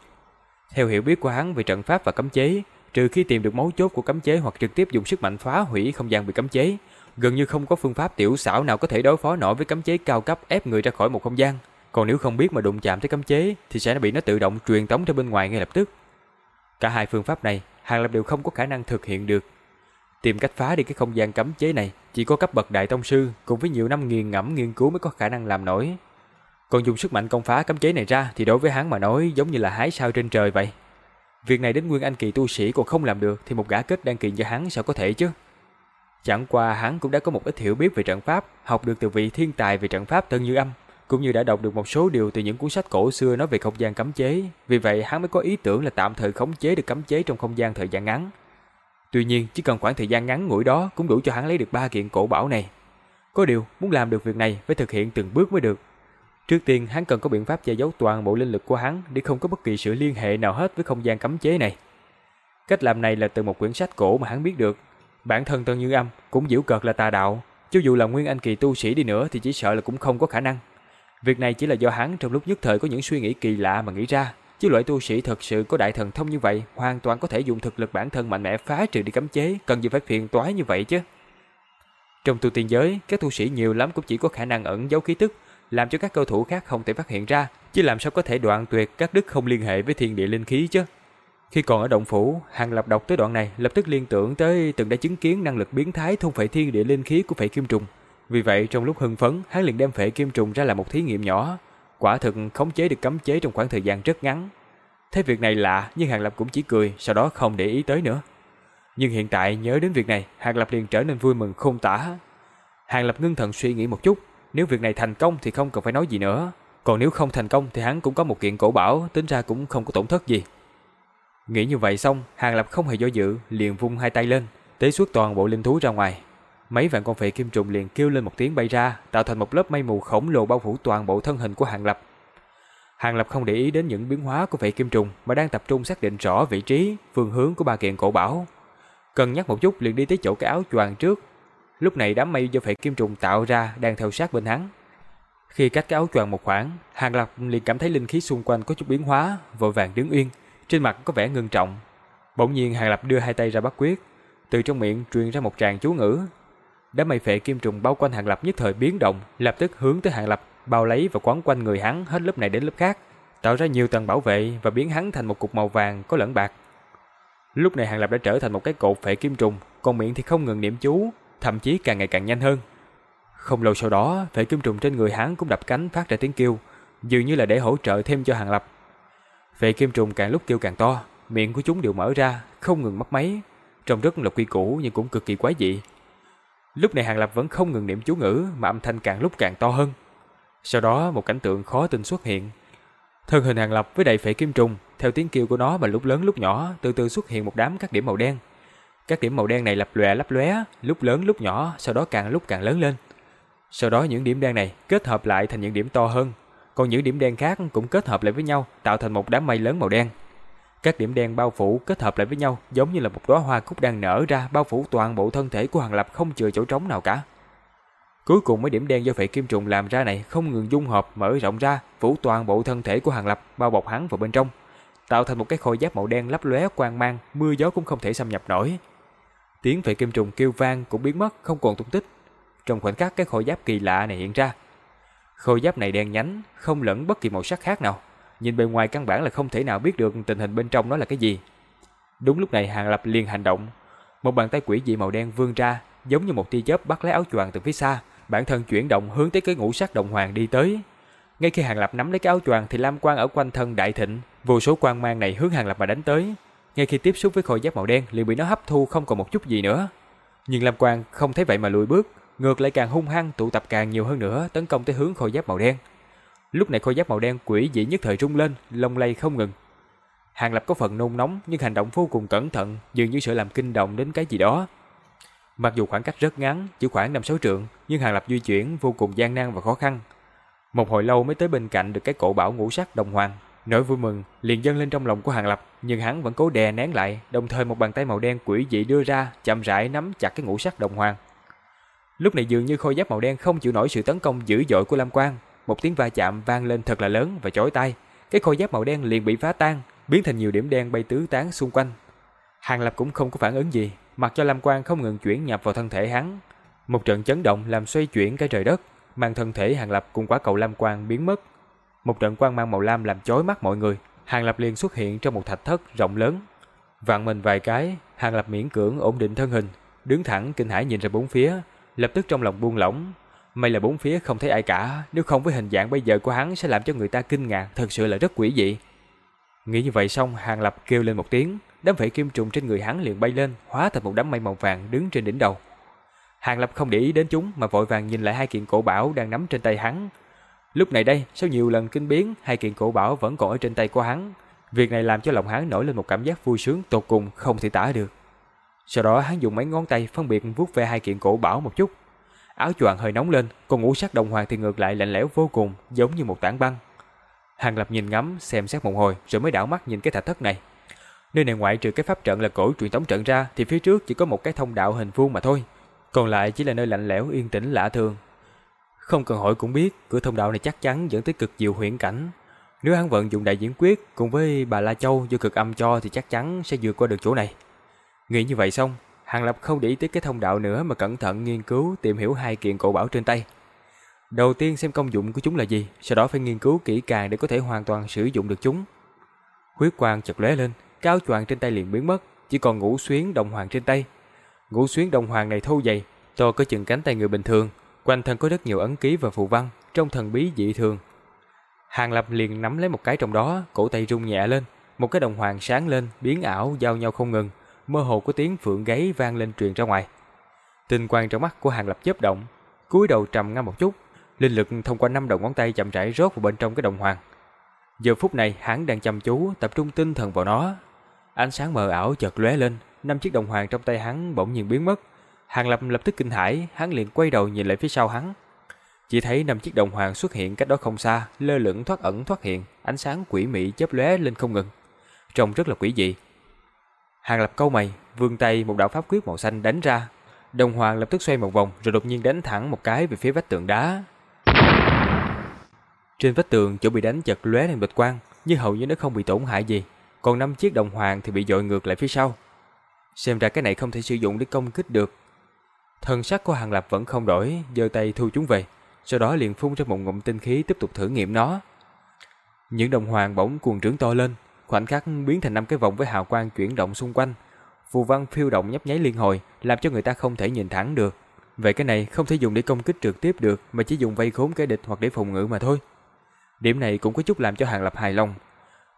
Theo hiểu biết của hắn về trận pháp và cấm chế, trừ khi tìm được mấu chốt của cấm chế hoặc trực tiếp dùng sức mạnh phá hủy không gian bị cấm chế, gần như không có phương pháp tiểu xảo nào có thể đối phó nổi với cấm chế cao cấp ép người ra khỏi một không gian. Còn nếu không biết mà đụng chạm tới cấm chế thì sẽ bị nó tự động truyền tống ra bên ngoài ngay lập tức. Cả hai phương pháp này, Hàng Lập đều không có khả năng thực hiện được. Tìm cách phá đi cái không gian cấm chế này chỉ có cấp bậc đại tông sư cùng với nhiều năm nghiền ngẫm nghiên cứu mới có khả năng làm nổi. Còn dùng sức mạnh công phá cấm chế này ra thì đối với hắn mà nói giống như là hái sao trên trời vậy. Việc này đến Nguyên Anh kỳ tu sĩ còn không làm được thì một gã kết đăng kỳ như hắn sao có thể chứ? Chẳng qua hắn cũng đã có một ít hiểu biết về trận pháp, học được từ vị thiên tài về trận pháp Tân Như Âm, cũng như đã đọc được một số điều từ những cuốn sách cổ xưa nói về không gian cấm chế, vì vậy hắn mới có ý tưởng là tạm thời khống chế được cấm chế trong không gian thời gian ngắn. Tuy nhiên, chỉ cần khoảng thời gian ngắn ngủi đó cũng đủ cho hắn lấy được ba kiện cổ bảo này. Có điều, muốn làm được việc này phải thực hiện từng bước mới được. Trước tiên, hắn cần có biện pháp che giấu toàn bộ linh lực của hắn để không có bất kỳ sự liên hệ nào hết với không gian cấm chế này. Cách làm này là từ một quyển sách cổ mà hắn biết được. Bản thân Tân Như Âm cũng giễu cợt là tà đạo, cho dù là nguyên anh kỳ tu sĩ đi nữa thì chỉ sợ là cũng không có khả năng. Việc này chỉ là do hắn trong lúc nhất thời có những suy nghĩ kỳ lạ mà nghĩ ra, chứ loại tu sĩ thật sự có đại thần thông như vậy, hoàn toàn có thể dùng thực lực bản thân mạnh mẽ phá trừ đi cấm chế, cần gì phải phiền toái như vậy chứ. Trong tu tiên giới, các tu sĩ nhiều lắm cũng chỉ có khả năng ẩn giấu khí tức, làm cho các cao thủ khác không thể phát hiện ra, chứ làm sao có thể đoạn tuyệt các đức không liên hệ với thiên địa linh khí chứ. Khi còn ở động phủ, Hàng Lập đọc tới đoạn này, lập tức liên tưởng tới từng đã chứng kiến năng lực biến thái thôn phệ thiên địa linh khí của phệ kim trùng. Vì vậy, trong lúc hưng phấn, hắn liền đem phệ kim trùng ra làm một thí nghiệm nhỏ, quả thực khống chế được cấm chế trong khoảng thời gian rất ngắn. Thấy việc này lạ, nhưng Hàng Lập cũng chỉ cười, sau đó không để ý tới nữa. Nhưng hiện tại nhớ đến việc này, Hàng Lập liền trở nên vui mừng không tả. Hàng Lập ngưng thần suy nghĩ một chút, nếu việc này thành công thì không cần phải nói gì nữa. Còn nếu không thành công thì hắn cũng có một kiện cổ bảo, tính ra cũng không có tổn thất gì. Nghĩ như vậy xong, Hàng Lập không hề do dự, liền vung hai tay lên, tế xuất toàn bộ linh thú ra ngoài. Mấy vạn con phệ kim trùng liền kêu lên một tiếng bay ra, tạo thành một lớp mây mù khổng lồ bao phủ toàn bộ thân hình của Hàng Lập. Hàng Lập không để ý đến những biến hóa của phệ kim trùng mà đang tập trung xác định rõ vị trí, phương hướng của ba kiện cổ bảo. Cần nhắc một chút liền đi tới chỗ cái áo choàng trước. Lúc này đám mây do phệ kim trùng tạo ra đang theo sát bên hắn. Khi cách cái áo choàng một khoảng, Hàng Lập liền cảm thấy linh khí xung quanh có chút biến hóa, vội vàng đứng yên, trên mặt có vẻ ngưng trọng. Bỗng nhiên Hàng Lập đưa hai tay ra bắt quyết, từ trong miệng truyền ra một tràng chú ngữ. Đám mây phệ kim trùng bao quanh Hàng Lập nhất thời biến động, lập tức hướng tới Hàng Lập, bao lấy và quấn quanh người hắn hết lớp này đến lớp khác, tạo ra nhiều tầng bảo vệ và biến hắn thành một cục màu vàng có lẫn bạc. Lúc này Hàng Lập đã trở thành một cái cột phệ kim trùng, còn miệng thì không ngừng niệm chú, thậm chí càng ngày càng nhanh hơn. Không lâu sau đó, phệ kim trùng trên người hắn cũng đập cánh phát ra tiếng kêu, dường như là để hỗ trợ thêm cho Hàng Lập. Phệ kim trùng càng lúc kêu càng to, miệng của chúng đều mở ra, không ngừng mấp máy, trông rất là quy củ nhưng cũng cực kỳ quái dị. Lúc này Hàng Lập vẫn không ngừng niệm chú ngữ mà âm thanh càng lúc càng to hơn. Sau đó một cảnh tượng khó tin xuất hiện. Thân hình Hàng Lập với đầy phệ kim trùng, theo tiếng kêu của nó mà lúc lớn lúc nhỏ, từ từ xuất hiện một đám các điểm màu đen. Các điểm màu đen này lập lòe lấp lóe, lúc lớn lúc nhỏ, sau đó càng lúc càng lớn lên. Sau đó những điểm đen này kết hợp lại thành những điểm to hơn, còn những điểm đen khác cũng kết hợp lại với nhau, tạo thành một đám mây lớn màu đen. Các điểm đen bao phủ kết hợp lại với nhau, giống như là một đóa hoa cúc đang nở ra, bao phủ toàn bộ thân thể của Hàng Lập không chừa chỗ trống nào cả. Cuối cùng mấy điểm đen do phệ kim trùng làm ra này không ngừng dung hợp mở rộng ra, phủ toàn bộ thân thể của Hàng Lập, bao bọc hắn vào bên trong, tạo thành một cái khôi giáp màu đen lấp lóe quang mang, mưa gió cũng không thể xâm nhập nổi. Tiếng phệ kim trùng kêu vang cũng biến mất, không còn tung tích. Trong khoảnh khắc cái khôi giáp kỳ lạ này hiện ra, khôi giáp này đen nhánh, không lẫn bất kỳ màu sắc khác nào, nhìn bề ngoài căn bản là không thể nào biết được tình hình bên trong nó là cái gì. Đúng lúc này Hàng Lập liền hành động, một bàn tay quỷ dị màu đen vươn ra, giống như một tia chớp bắt lấy áo choàng từ phía xa, bản thân chuyển động hướng tới cái ngũ sắc đồng hoàng đi tới. Ngay khi Hàng Lập nắm lấy cái áo choàng thì lam quang ở quanh thân đại thịnh, vô số quang mang này hướng Hàng Lập mà đánh tới. Ngay khi tiếp xúc với khôi giáp màu đen liền bị nó hấp thu không còn một chút gì nữa. Nhưng lam quang không thấy vậy mà lùi bước, ngược lại càng hung hăng tụ tập càng nhiều hơn nữa tấn công tới hướng khôi giáp màu đen. Lúc này khôi giáp màu đen quỷ dị nhất thời rung lên, lông lay không ngừng. Hàng Lập có phần nôn nóng nhưng hành động vô cùng cẩn thận, dường như sợ làm kinh động đến cái gì đó. Mặc dù khoảng cách rất ngắn, chỉ khoảng 5-6 trượng, nhưng Hàng Lập di chuyển vô cùng gian nan và khó khăn. Một hồi lâu mới tới bên cạnh được cái cổ bảo ngũ sắc đồng hoàng. Nỗi vui mừng liền dâng lên trong lòng của Hàng Lập, nhưng hắn vẫn cố đè nén lại, đồng thời một bàn tay màu đen quỷ dị đưa ra, chậm rãi nắm chặt cái ngũ sắc đồng hoàng. Lúc này dường như khôi giáp màu đen không chịu nổi sự tấn công dữ dội của Lam Quang, một tiếng va chạm vang lên thật là lớn và chói tai. Cái khôi giáp màu đen liền bị phá tan, biến thành nhiều điểm đen bay tứ tán xung quanh. Hàng Lập cũng không có phản ứng gì, mặc cho Lam Quang không ngừng chuyển nhập vào thân thể hắn. Một trận chấn động làm xoay chuyển cái trời đất, mang thân thể Hàng Lập cùng quả cầu Lam Quang biến mất. Một trận quang mang màu lam làm chói mắt mọi người, Hàng Lập liền xuất hiện trong một thạch thất rộng lớn. Vặn mình vài cái, Hàng Lập miễn cưỡng ổn định thân hình, đứng thẳng kinh hãi nhìn ra bốn phía, lập tức trong lòng buông lỏng. May là bốn phía không thấy ai cả, nếu không với hình dạng bây giờ của hắn sẽ làm cho người ta kinh ngạc, thật sự là rất quỷ dị. Nghĩ như vậy xong, Hàng Lập kêu lên một tiếng, đám vảy kim trùng trên người hắn liền bay lên, hóa thành một đám mây màu vàng đứng trên đỉnh đầu. Hàng Lập không để ý đến chúng mà vội vàng nhìn lại hai kiện cổ bảo đang nắm trên tay hắn. Lúc này đây, sau nhiều lần kinh biến, hai kiện cổ bảo vẫn còn ở trên tay của hắn. Việc này làm cho lòng hắn nổi lên một cảm giác vui sướng tột cùng không thể tả được. Sau đó hắn dùng mấy ngón tay phân biệt vuốt ve hai kiện cổ bảo một chút. Áo choàng hơi nóng lên, còn ngũ sắc đồng hoàng thì ngược lại lạnh lẽo vô cùng, giống như một tảng băng. Hàng Lập nhìn ngắm, xem xét một hồi rồi mới đảo mắt nhìn cái thạch thất này. Nơi này ngoại trừ cái pháp trận là cổ truyền thống trận ra thì phía trước chỉ có một cái thông đạo hình vuông mà thôi. Còn lại chỉ là nơi lạnh lẽo yên tĩnh lạ thường. Không cần hỏi cũng biết, cửa thông đạo này chắc chắn dẫn tới cực diệu huyễn cảnh. Nếu hắn vận dụng đại diễn quyết cùng với bà La Châu do cực âm cho thì chắc chắn sẽ vượt qua được chỗ này. Nghĩ như vậy xong, Hàng Lập không để ý tới cái thông đạo nữa mà cẩn thận nghiên cứu tìm hiểu hai kiện cổ bảo trên tay. Đầu tiên xem công dụng của chúng là gì, sau đó phải nghiên cứu kỹ càng để có thể hoàn toàn sử dụng được chúng. Huyết quang chật lóe lên, cao choàng trên tay liền biến mất, chỉ còn ngũ xuyến đồng hoàng trên tay. Ngũ xuyến đồng hoàng này thô dày, to có chừng cánh tay người bình thường, quanh thân có rất nhiều ấn ký và phù văn, trong thần bí dị thường. Hàng Lập liền nắm lấy một cái trong đó, cổ tay rung nhẹ lên, một cái đồng hoàng sáng lên, biến ảo giao nhau không ngừng, mơ hồ có tiếng phượng gáy vang lên truyền ra ngoài. Tinh quang trong mắt của Hàng Lập chớp động, cúi đầu trầm ngâm một chút, linh lực thông qua năm đầu ngón tay chậm rãi rót vào bên trong cái đồng hoàng. Giờ phút này hắn đang chăm chú tập trung tinh thần vào nó. Ánh sáng mờ ảo chợt lóe lên, năm chiếc đồng hoàng trong tay hắn bỗng nhiên biến mất. Hàng Lập lập tức kinh hãi, hắn liền quay đầu nhìn lại phía sau hắn. Chỉ thấy năm chiếc đồng hoàng xuất hiện cách đó không xa, lơ lửng thoát ẩn thoát hiện, ánh sáng quỷ mị chớp lóe lên không ngừng. Trông rất là quỷ dị. Hàng Lập câu mày, vươn tay một đạo pháp quyết màu xanh đánh ra. Đồng hoàng lập tức xoay một vòng rồi đột nhiên đánh thẳng một cái về phía vách tường đá. Trên vách tường chỗ bị đánh chật lóe lên bạch quang, nhưng hầu như nó không bị tổn hại gì, còn năm chiếc đồng hoàng thì bị dội ngược lại phía sau. Xem ra cái này không thể sử dụng để công kích được. Thần sắc của Hàng Lập vẫn không đổi, giơ tay thu chúng về, sau đó liền phun ra một ngụm tinh khí tiếp tục thử nghiệm nó. Những đồng hoàng bỗng cuồng trướng to lên, khoảnh khắc biến thành năm cái vòng với hào quang chuyển động xung quanh. Phù văn phiêu động nhấp nháy liên hồi, làm cho người ta không thể nhìn thẳng được. Vậy cái này không thể dùng để công kích trực tiếp được, mà chỉ dùng vây khốn kẻ địch hoặc để phòng ngự mà thôi. Điểm này cũng có chút làm cho Hàng Lập hài lòng.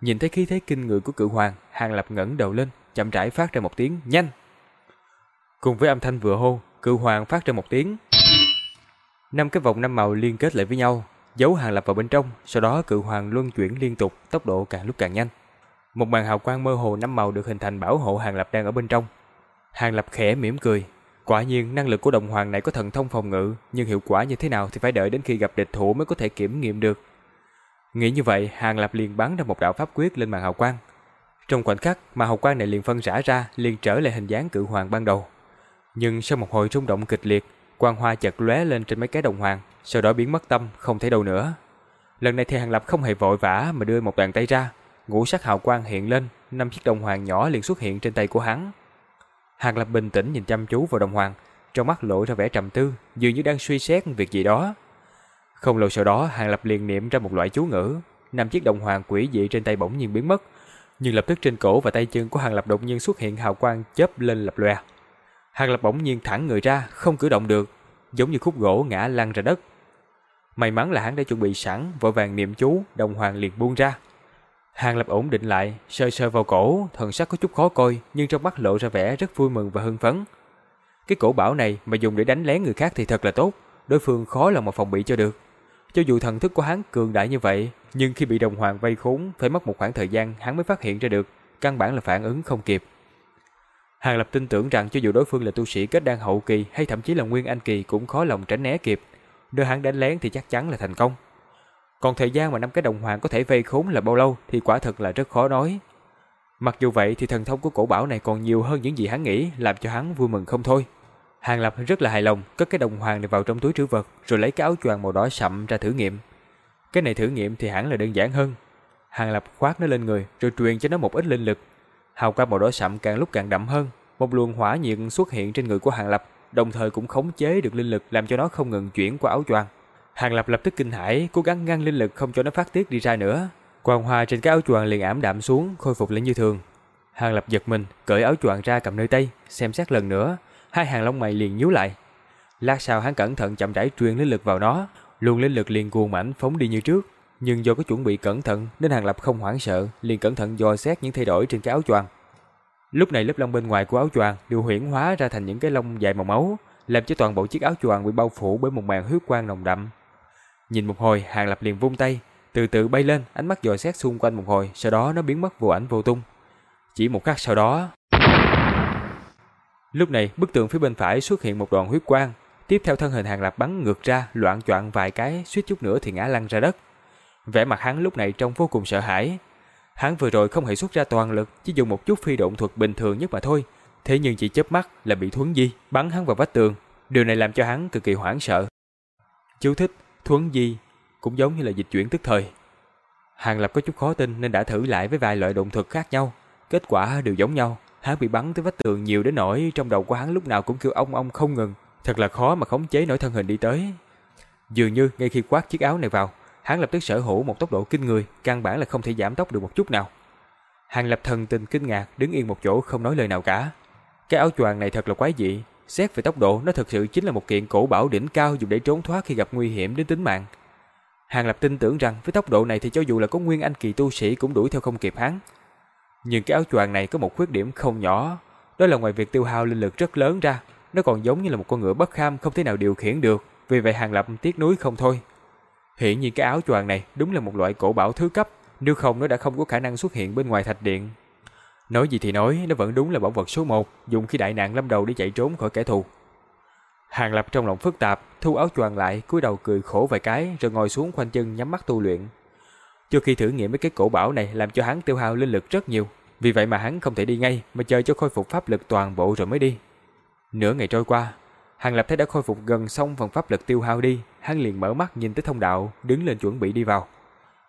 Nhìn thấy khí thế kinh người của cự hoàng, Hàng Lập ngẩng đầu lên, chậm rãi phát ra một tiếng nhanh. Cùng với âm thanh vừa hô, cự hoàng phát ra một tiếng. Năm cái vòng năm màu liên kết lại với nhau, giấu Hàng Lập vào bên trong, sau đó cự hoàng luân chuyển liên tục, tốc độ càng lúc càng nhanh. Một màn hào quang mơ hồ năm màu được hình thành bảo hộ Hàng Lập đang ở bên trong. Hàng Lập khẽ mỉm cười, quả nhiên năng lực của đồng hoàng này có thần thông phòng ngự, nhưng hiệu quả như thế nào thì phải đợi đến khi gặp địch thủ mới có thể kiểm nghiệm được. Nghĩ như vậy, Hàng Lập liền bắn ra một đạo pháp quyết lên màn hào quang. Trong khoảnh khắc, màn hào quang này liền phân rã ra, liền trở lại hình dáng cự hoàng ban đầu. Nhưng sau một hồi rung động kịch liệt, quang hoa chợt lóe lên trên mấy cái đồng hoàng, sau đó biến mất tâm, không thấy đâu nữa. Lần này thì Hàng Lập không hề vội vã mà đưa một bàn tay ra, ngũ sắc hào quang hiện lên, năm chiếc đồng hoàng nhỏ liền xuất hiện trên tay của hắn. Hàng Lập bình tĩnh nhìn chăm chú vào đồng hoàng, trong mắt lộ ra vẻ trầm tư, dường như đang suy xét việc gì đó. Không lâu sau đó, Hàng Lập liền niệm ra một loại chú ngữ, năm chiếc đồng hoàng quỷ dị trên tay bỗng nhiên biến mất, nhưng lập tức trên cổ và tay chân của Hàng Lập đột nhiên xuất hiện hào quang chớp lên lập lòe. Hàng Lập bỗng nhiên thẳng người ra, không cử động được, giống như khúc gỗ ngã lăn ra đất. May mắn là hắn đã chuẩn bị sẵn, vội vàng niệm chú, đồng hoàng liền buông ra. Hàng Lập ổn định lại, sơ sơ vào cổ, thần sắc có chút khó coi, nhưng trong mắt lộ ra vẻ rất vui mừng và hưng phấn. Cái cổ bảo này mà dùng để đánh lén người khác thì thật là tốt, đối phương khó lòng mà phòng bị cho được. Cho dù thần thức của hắn cường đại như vậy, nhưng khi bị đồng hoàng vây khốn, phải mất một khoảng thời gian hắn mới phát hiện ra được, căn bản là phản ứng không kịp. Hàng Lập tin tưởng rằng cho dù đối phương là tu sĩ kết đan hậu kỳ hay thậm chí là nguyên anh kỳ cũng khó lòng tránh né kịp, đưa hắn đánh lén thì chắc chắn là thành công. Còn thời gian mà năm cái đồng hoàng có thể vây khốn là bao lâu thì quả thật là rất khó nói. Mặc dù vậy thì thần thông của cổ bảo này còn nhiều hơn những gì hắn nghĩ, làm cho hắn vui mừng không thôi. Hàng Lập rất là hài lòng, cất cái đồng hoàng này vào trong túi trữ vật, rồi lấy cái áo choàng màu đỏ sậm ra thử nghiệm. Cái này thử nghiệm thì hẳn là đơn giản hơn. Hàng Lập khoác nó lên người, rồi truyền cho nó một ít linh lực. Hào quang màu đỏ sậm càng lúc càng đậm hơn, một luồng hỏa nhiệt xuất hiện trên người của Hàng Lập, đồng thời cũng khống chế được linh lực làm cho nó không ngừng chuyển qua áo choàng. Hàng Lập lập tức kinh hãi, cố gắng ngăn linh lực không cho nó phát tiết đi ra nữa. Quang hoa trên cái áo choàng liền ảm đạm xuống, khôi phục lại như thường. Hàng Lập giật mình, cởi áo choàng ra cầm nơi tay, xem xét lần nữa, hai hàng lông mày liền nhíu lại. Lát sau hắn cẩn thận chậm rãi truyền linh lực vào nó, luồng linh lực liền cuồng mãnh phóng đi như trước. Nhưng do có chuẩn bị cẩn thận nên Hàng Lập không hoảng sợ, liền cẩn thận dò xét những thay đổi trên cái áo choàng. Lúc này lớp lông bên ngoài của áo choàng đều huyễn hóa ra thành những cái lông dài màu máu, làm cho toàn bộ chiếc áo choàng bị bao phủ bởi một màn huyết quang nồng đậm. Nhìn một hồi, Hàng Lập liền vung tay, từ từ bay lên, ánh mắt dò xét xung quanh một hồi, sau đó nó biến mất vô ảnh vô tung. Chỉ một khắc sau đó, lúc này bức tường phía bên phải xuất hiện một đoạn huyết quang, tiếp theo thân hình Hàng Lập bắn ngược ra, loạn choạng vài cái, suýt chút nữa thì ngã lăn ra đất. Vẻ mặt hắn lúc này trông vô cùng sợ hãi. Hắn vừa rồi không hề xuất ra toàn lực, chỉ dùng một chút phi độn thuật bình thường nhất mà thôi. Thế nhưng chỉ chớp mắt là bị thuấn di, bắn hắn vào vách tường. Điều này làm cho hắn cực kỳ hoảng sợ. Chú thích, thuấn di cũng giống như là dịch chuyển tức thời. Hàng Lập có chút khó tin nên đã thử lại với vài loại động thuật khác nhau. Kết quả đều giống nhau. Hắn bị bắn tới vách tường nhiều đến nỗi trong đầu của hắn lúc nào cũng kêu ong ong không ngừng. Thật là khó mà khống chế nổi thân hình đi tới. Dường như ngay khi quát chiếc áo này vào, hắn lập tức sở hữu một tốc độ kinh người, căn bản là không thể giảm tốc được một chút nào. Hàng Lập thần tình kinh ngạc, đứng yên một chỗ không nói lời nào cả. Cái áo choàng này thật là quái dị, xét về tốc độ nó thực sự chính là một kiện cổ bảo đỉnh cao dùng để trốn thoát khi gặp nguy hiểm đến tính mạng. Hàng Lập tin tưởng rằng với tốc độ này thì cho dù là có nguyên anh kỳ tu sĩ cũng đuổi theo không kịp hắn. Nhưng cái áo choàng này có một khuyết điểm không nhỏ, đó là ngoài việc tiêu hao linh lực rất lớn ra, nó còn giống như là một con ngựa bất kham không thể nào điều khiển được, vì vậy Hàng Lập tiếc nuối không thôi. Hiện nhiên cái áo choàng này đúng là một loại cổ bảo thứ cấp, nếu không nó đã không có khả năng xuất hiện bên ngoài thạch điện. Nói gì thì nói, nó vẫn đúng là bảo vật số 1, dùng khi đại nạn lâm đầu để chạy trốn khỏi kẻ thù. Hàng Lập trong lòng phức tạp, thu áo choàng lại, cúi đầu cười khổ vài cái rồi ngồi xuống khoanh chân nhắm mắt tu luyện. Trước khi thử nghiệm với cái cổ bảo này làm cho hắn tiêu hao linh lực rất nhiều, vì vậy mà hắn không thể đi ngay mà chờ cho khôi phục pháp lực toàn bộ rồi mới đi. Nửa ngày trôi qua, Hàng Lập thấy đã khôi phục gần xong phần pháp lực tiêu hao đi, hắn liền mở mắt nhìn tới thông đạo, đứng lên chuẩn bị đi vào.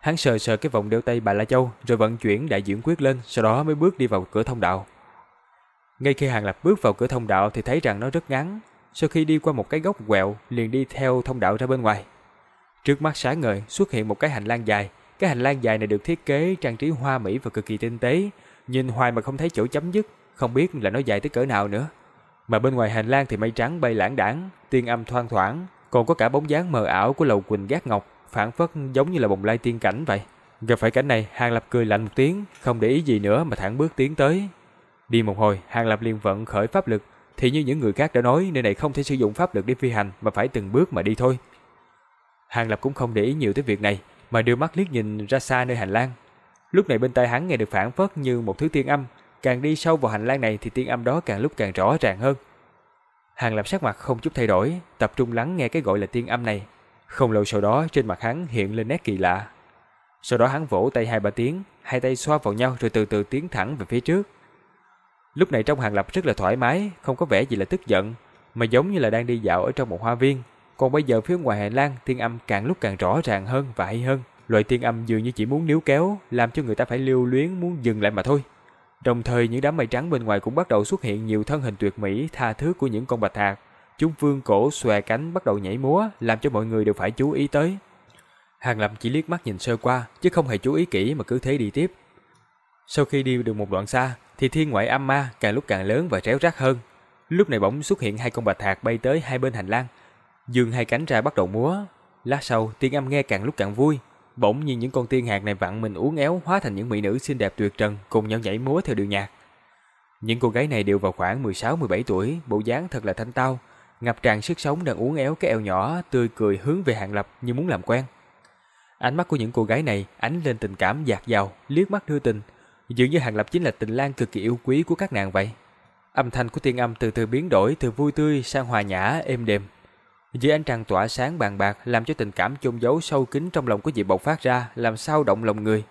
Hắn sờ sờ cái vòng đeo tay bà La Châu rồi vận chuyển đại diễn quyết lên, sau đó mới bước đi vào cửa thông đạo. Ngay khi Hàng Lập bước vào cửa thông đạo thì thấy rằng nó rất ngắn, sau khi đi qua một cái góc quẹo liền đi theo thông đạo ra bên ngoài. Trước mắt sáng ngời xuất hiện một cái hành lang dài, cái hành lang dài này được thiết kế trang trí hoa mỹ và cực kỳ tinh tế, nhìn hoài mà không thấy chỗ chấm dứt, không biết là nó dài tới cỡ nào nữa. Mà bên ngoài hành lang thì mây trắng bay lãng đãng, tiên âm thoang thoảng, còn có cả bóng dáng mờ ảo của lầu quỳnh gác ngọc, phản phất giống như là bồng lai tiên cảnh vậy. Gặp phải cảnh này, Hàng Lập cười lạnh một tiếng, không để ý gì nữa mà thẳng bước tiến tới. Đi một hồi, Hàng Lập liền vận khởi pháp lực, thì như những người khác đã nói, nơi này không thể sử dụng pháp lực để phi hành mà phải từng bước mà đi thôi. Hàng Lập cũng không để ý nhiều tới việc này, mà đưa mắt liếc nhìn ra xa nơi hành lang. Lúc này bên tai hắn nghe được phản phất như một thứ tiên âm, càng đi sâu vào hành lang này thì tiếng âm đó càng lúc càng rõ ràng hơn. Hàng Lập sắc mặt không chút thay đổi, tập trung lắng nghe cái gọi là tiên âm này. Không lâu sau đó trên mặt hắn hiện lên nét kỳ lạ. Sau đó hắn vỗ tay hai ba tiếng, hai tay xoa vào nhau rồi từ từ tiến thẳng về phía trước. Lúc này trong Hàng Lập rất là thoải mái, không có vẻ gì là tức giận, mà giống như là đang đi dạo ở trong một hoa viên. Còn bây giờ phía ngoài hành lang, tiên âm càng lúc càng rõ ràng hơn và hay hơn. Loại tiên âm dường như chỉ muốn níu kéo, làm cho người ta phải lưu luyến muốn dừng lại mà thôi. Đồng thời những đám mây trắng bên ngoài cũng bắt đầu xuất hiện nhiều thân hình tuyệt mỹ tha thước của những con bạch hạc. Chúng vương cổ xòe cánh bắt đầu nhảy múa, làm cho mọi người đều phải chú ý tới. Hàng Lập chỉ liếc mắt nhìn sơ qua, chứ không hề chú ý kỹ mà cứ thế đi tiếp. Sau khi đi được một đoạn xa, thì thiên ngoại âm ma càng lúc càng lớn và réo rắt hơn. Lúc này bỗng xuất hiện hai con bạch hạc bay tới hai bên hành lang, dương hai cánh ra bắt đầu múa. Lát sau, tiên âm nghe càng lúc càng vui, bỗng nhiên những con tiên hạc này vặn mình uốn éo hóa thành những mỹ nữ xinh đẹp tuyệt trần cùng nhau nhảy múa theo điệu nhạc. Những cô gái này đều vào khoảng 16-17 tuổi, bộ dáng thật là thanh tao, ngập tràn sức sống đang uốn éo cái eo nhỏ, tươi cười hướng về Hàng Lập như muốn làm quen. Ánh mắt của những cô gái này ánh lên tình cảm dạt dào, liếc mắt đưa tình, dường như Hàng Lập chính là tình lang cực kỳ yêu quý của các nàng vậy. Âm thanh của tiên âm từ từ biến đổi từ vui tươi sang hòa nhã, êm đềm. Dưới ánh trăng tỏa sáng bàn bạc làm cho tình cảm chôn giấu sâu kín trong lòng của dị bộc phát ra, làm sao động lòng người.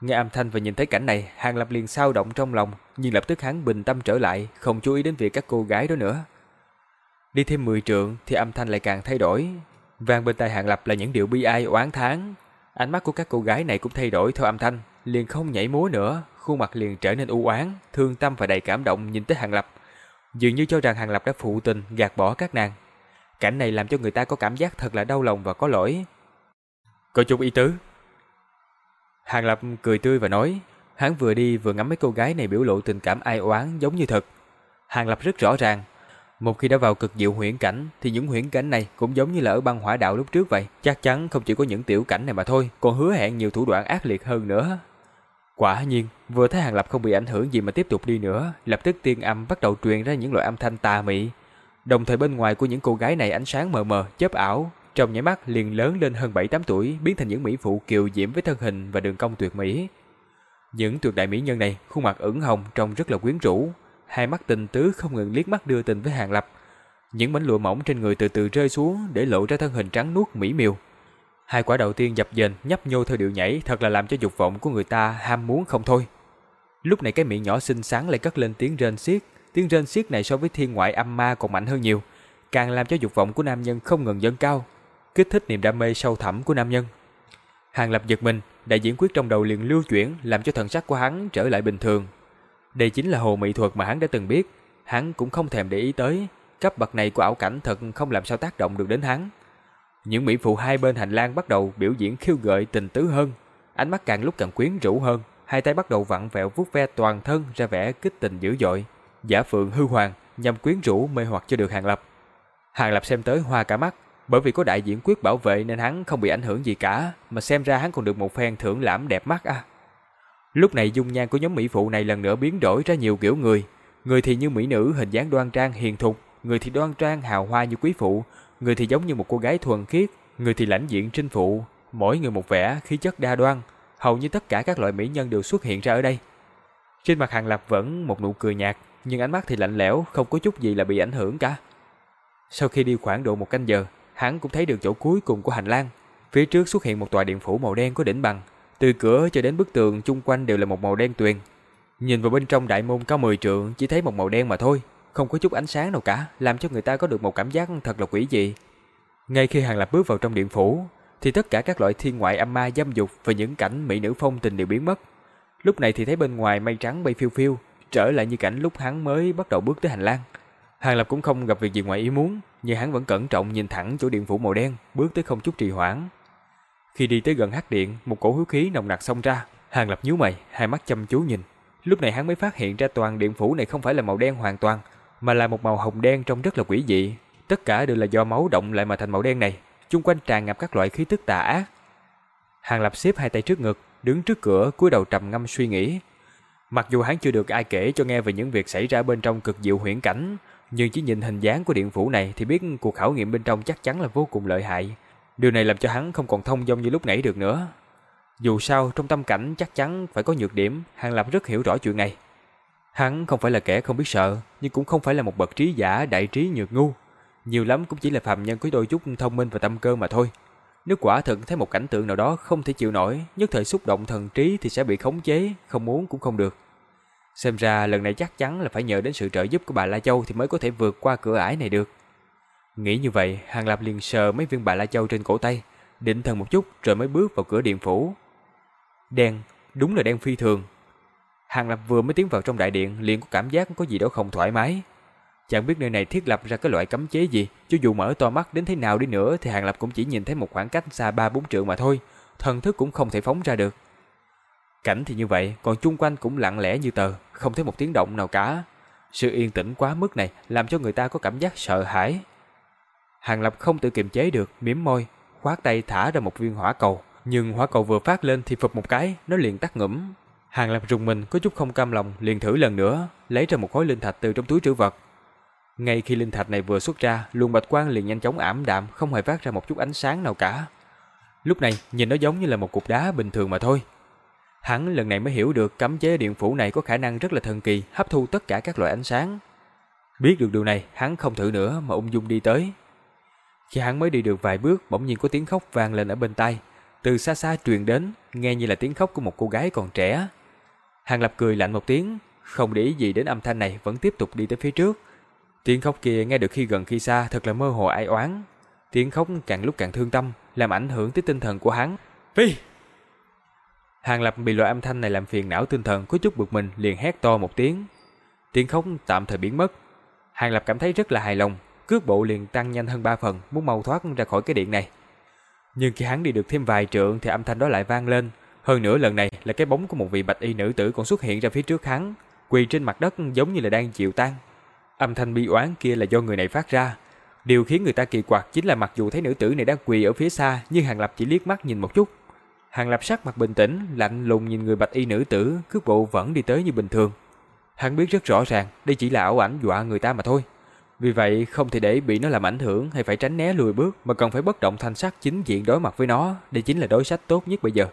Nghe âm thanh và nhìn thấy cảnh này, Hàng Lập liền sao động trong lòng, nhưng lập tức hắn bình tâm trở lại, không chú ý đến việc các cô gái đó nữa. Đi thêm 10 trượng thì âm thanh lại càng thay đổi. Vang bên tai Hàng Lập là những điệu bi ai oán thán. Ánh mắt của các cô gái này cũng thay đổi theo âm thanh, liền không nhảy múa nữa, khuôn mặt liền trở nên u oán, thương tâm và đầy cảm động nhìn tới Hàng Lập. Dường như cho rằng Hàng Lập đã phụ tình gạt bỏ các nàng. Cảnh này làm cho người ta có cảm giác thật là đau lòng và có lỗi. Có chút ý tứ. Hàng Lập cười tươi và nói, hắn vừa đi vừa ngắm mấy cô gái này biểu lộ tình cảm ai oán giống như thật. Hàng Lập rất rõ ràng, Một khi đã vào cực diệu huyễn cảnh thì những huyễn cảnh này cũng giống như là ở băng hỏa đạo lúc trước vậy. Chắc chắn không chỉ có những tiểu cảnh này mà thôi, còn hứa hẹn nhiều thủ đoạn ác liệt hơn nữa. Quả nhiên, vừa thấy Hàng Lập không bị ảnh hưởng gì mà tiếp tục đi nữa, lập tức tiên âm bắt đầu truyền ra những loại âm thanh tà mị. Đồng thời bên ngoài của những cô gái này ánh sáng mờ mờ, chớp ảo, trong nháy mắt liền lớn lên hơn 7-8 tuổi, biến thành những mỹ phụ kiều diễm với thân hình và đường cong tuyệt mỹ. Những tuyệt đại mỹ nhân này, khuôn mặt ửng hồng trông rất là quyến rũ, hai mắt tình tứ không ngừng liếc mắt đưa tình với Hàng Lập. Những mảnh lụa mỏng trên người từ từ rơi xuống để lộ ra thân hình trắng nuốt mỹ miều. Hai quả đầu tiên dập dềnh nhấp nhô theo điệu nhảy thật là làm cho dục vọng của người ta ham muốn không thôi. Lúc này cái miệng nhỏ xinh xắn lại cất lên tiếng rên xiết, tiếng rên xiết này so với thiên ngoại âm ma còn mạnh hơn nhiều, càng làm cho dục vọng của nam nhân không ngừng dâng cao, kích thích niềm đam mê sâu thẳm của nam nhân. Hàng Lập giật mình, đại diễn quyết trong đầu liền lưu chuyển, làm cho thần sắc của hắn trở lại bình thường. Đây chính là hồ mỹ thuật mà hắn đã từng biết, hắn cũng không thèm để ý tới, cấp bậc này của ảo cảnh thật không làm sao tác động được đến hắn. Những mỹ phụ hai bên hành lang bắt đầu biểu diễn khiêu gợi tình tứ hơn, ánh mắt càng lúc càng quyến rũ hơn, hai tay bắt đầu vặn vẹo vuốt ve toàn thân ra vẻ kích tình dữ dội, giả phượng hư hoàng nhằm quyến rũ mê hoặc cho được Hàng Lập. Hàng Lập xem tới hoa cả mắt, bởi vì có đại diễn quyết bảo vệ nên hắn không bị ảnh hưởng gì cả, mà xem ra hắn còn được một phen thưởng lãm đẹp mắt à. Lúc này dung nhan của nhóm mỹ phụ này lần nữa biến đổi ra nhiều kiểu người, người thì như mỹ nữ hình dáng đoan trang hiền thục, người thì đoan trang hào hoa như quý phụ, người thì giống như một cô gái thuần khiết, người thì lãnh diện trinh phụ, mỗi người một vẻ khí chất đa đoan, hầu như tất cả các loại mỹ nhân đều xuất hiện ra ở đây. Trên mặt Hàng Lập vẫn một nụ cười nhạt, nhưng ánh mắt thì lạnh lẽo, không có chút gì là bị ảnh hưởng cả. Sau khi đi khoảng độ một canh giờ, hắn cũng thấy được chỗ cuối cùng của hành lang. Phía trước xuất hiện một tòa điện phủ màu đen có đỉnh bằng, từ cửa cho đến bức tường chung quanh đều là một màu đen tuyền. Nhìn vào bên trong đại môn cao 10 trượng chỉ thấy một màu đen mà thôi, không có chút ánh sáng nào cả, làm cho người ta có được một cảm giác thật là quỷ dị. Ngay khi Hàng Lập bước vào trong điện phủ, thì tất cả các loại thiên ngoại âm ma dâm dục và những cảnh mỹ nữ phong tình đều biến mất. Lúc này thì thấy bên ngoài mây trắng bay phiêu phiêu, trở lại như cảnh lúc hắn mới bắt đầu bước tới hành lang. Hàng Lập cũng không gặp việc gì ngoài ý muốn, nhưng hắn vẫn cẩn trọng nhìn thẳng chỗ điện phủ màu đen, bước tới không chút trì hoãn. Khi đi tới gần hắc điện, một cổ hứa khí nồng nặc xông ra, Hàng Lập nhíu mày, hai mắt chăm chú nhìn. Lúc này hắn mới phát hiện ra toàn điện phủ này không phải là màu đen hoàn toàn, mà là một màu hồng đen trông rất là quỷ dị. Tất cả đều là do máu động lại mà thành màu đen này, chung quanh tràn ngập các loại khí tức tà ác. Hàng Lập xếp hai tay trước ngực, đứng trước cửa cúi đầu trầm ngâm suy nghĩ. Mặc dù hắn chưa được ai kể cho nghe về những việc xảy ra bên trong cực diệu huyễn cảnh, nhưng chỉ nhìn hình dáng của điện phủ này thì biết cuộc khảo nghiệm bên trong chắc chắn là vô cùng lợi hại. Điều này làm cho hắn không còn thông dong như lúc nãy được nữa. Dù sao trong tâm cảnh chắc chắn phải có nhược điểm, Hàng Lập rất hiểu rõ chuyện này. Hắn không phải là kẻ không biết sợ, nhưng cũng không phải là một bậc trí giả đại trí nhược ngu. Nhiều lắm cũng chỉ là phàm nhân có đôi chút thông minh và tâm cơ mà thôi. Nếu quả thực thấy một cảnh tượng nào đó không thể chịu nổi, nhất thời xúc động thần trí thì sẽ bị khống chế, không muốn cũng không được. Xem ra lần này chắc chắn là phải nhờ đến sự trợ giúp của bà La Châu thì mới có thể vượt qua cửa ải này được. Nghĩ như vậy, Hàng Lập liền sờ mấy viên bà La Châu trên cổ tay, định thần một chút rồi mới bước vào cửa điện phủ. Đen, đúng là đen phi thường. Hàng Lập vừa mới tiến vào trong đại điện liền có cảm giác có gì đó không thoải mái. Chẳng biết nơi này thiết lập ra cái loại cấm chế gì, cho dù mở to mắt đến thế nào đi nữa thì Hàng Lập cũng chỉ nhìn thấy một khoảng cách xa 3-4 trượng mà thôi, thần thức cũng không thể phóng ra được. Cảnh thì như vậy, còn chung quanh cũng lặng lẽ như tờ, không thấy một tiếng động nào cả. Sự yên tĩnh quá mức này làm cho người ta có cảm giác sợ hãi. Hàng Lập không tự kiềm chế được, miếm môi, khoát tay thả ra một viên hỏa cầu. Nhưng hỏa cầu vừa phát lên thì phập một cái, nó liền tắt ngủm. Hàng Lập rùng mình có chút không cam lòng, liền thử lần nữa, lấy ra một khối linh thạch từ trong túi trữ vật. Ngay khi linh thạch này vừa xuất ra, luồng bạch quang liền nhanh chóng ảm đạm, không hề phát ra một chút ánh sáng nào cả. Lúc này, nhìn nó giống như là một cục đá bình thường mà thôi. Hắn lần này mới hiểu được cấm chế điện phủ này có khả năng rất là thần kỳ, hấp thu tất cả các loại ánh sáng. Biết được điều này, hắn không thử nữa mà ung dung đi tới. Khi hắn mới đi được vài bước, bỗng nhiên có tiếng khóc vang lên ở bên tai. Từ xa xa truyền đến, nghe như là tiếng khóc của một cô gái còn trẻ. Hàng Lập cười lạnh một tiếng, không để ý gì đến âm thanh này, vẫn tiếp tục đi tới phía trước. Tiếng khóc kia nghe được khi gần khi xa thật là mơ hồ ai oán. Tiếng khóc càng lúc càng thương tâm, làm ảnh hưởng tới tinh thần của hắn. Phi! Hàng Lập bị loại âm thanh này làm phiền não tinh thần có chút bực mình liền hét to một tiếng. Tiếng khóc tạm thời biến mất. Hàng Lập cảm thấy rất là hài lòng, cước bộ liền tăng nhanh hơn ba phần, muốn mau thoát ra khỏi cái điện này. Nhưng khi hắn đi được thêm vài trượng thì âm thanh đó lại vang lên. Hơn nữa lần này là cái bóng của một vị bạch y nữ tử còn xuất hiện ra phía trước hắn, quỳ trên mặt đất giống như là đang chịu tan. Âm thanh bi oán kia là do người này phát ra. Điều khiến người ta kỳ quặc chính là mặc dù thấy nữ tử này đang quỳ ở phía xa, nhưng Hàng Lập chỉ liếc mắt nhìn một chút. Hàng Lập sắc mặt bình tĩnh, lạnh lùng nhìn người bạch y nữ tử, cước bộ vẫn đi tới như bình thường. Hắn biết rất rõ ràng, đây chỉ là ảo ảnh dọa người ta mà thôi. Vì vậy không thể để bị nó làm ảnh hưởng hay phải tránh né lùi bước mà cần phải bất động thanh sắc chính diện đối mặt với nó, đây chính là đối sách tốt nhất bây giờ.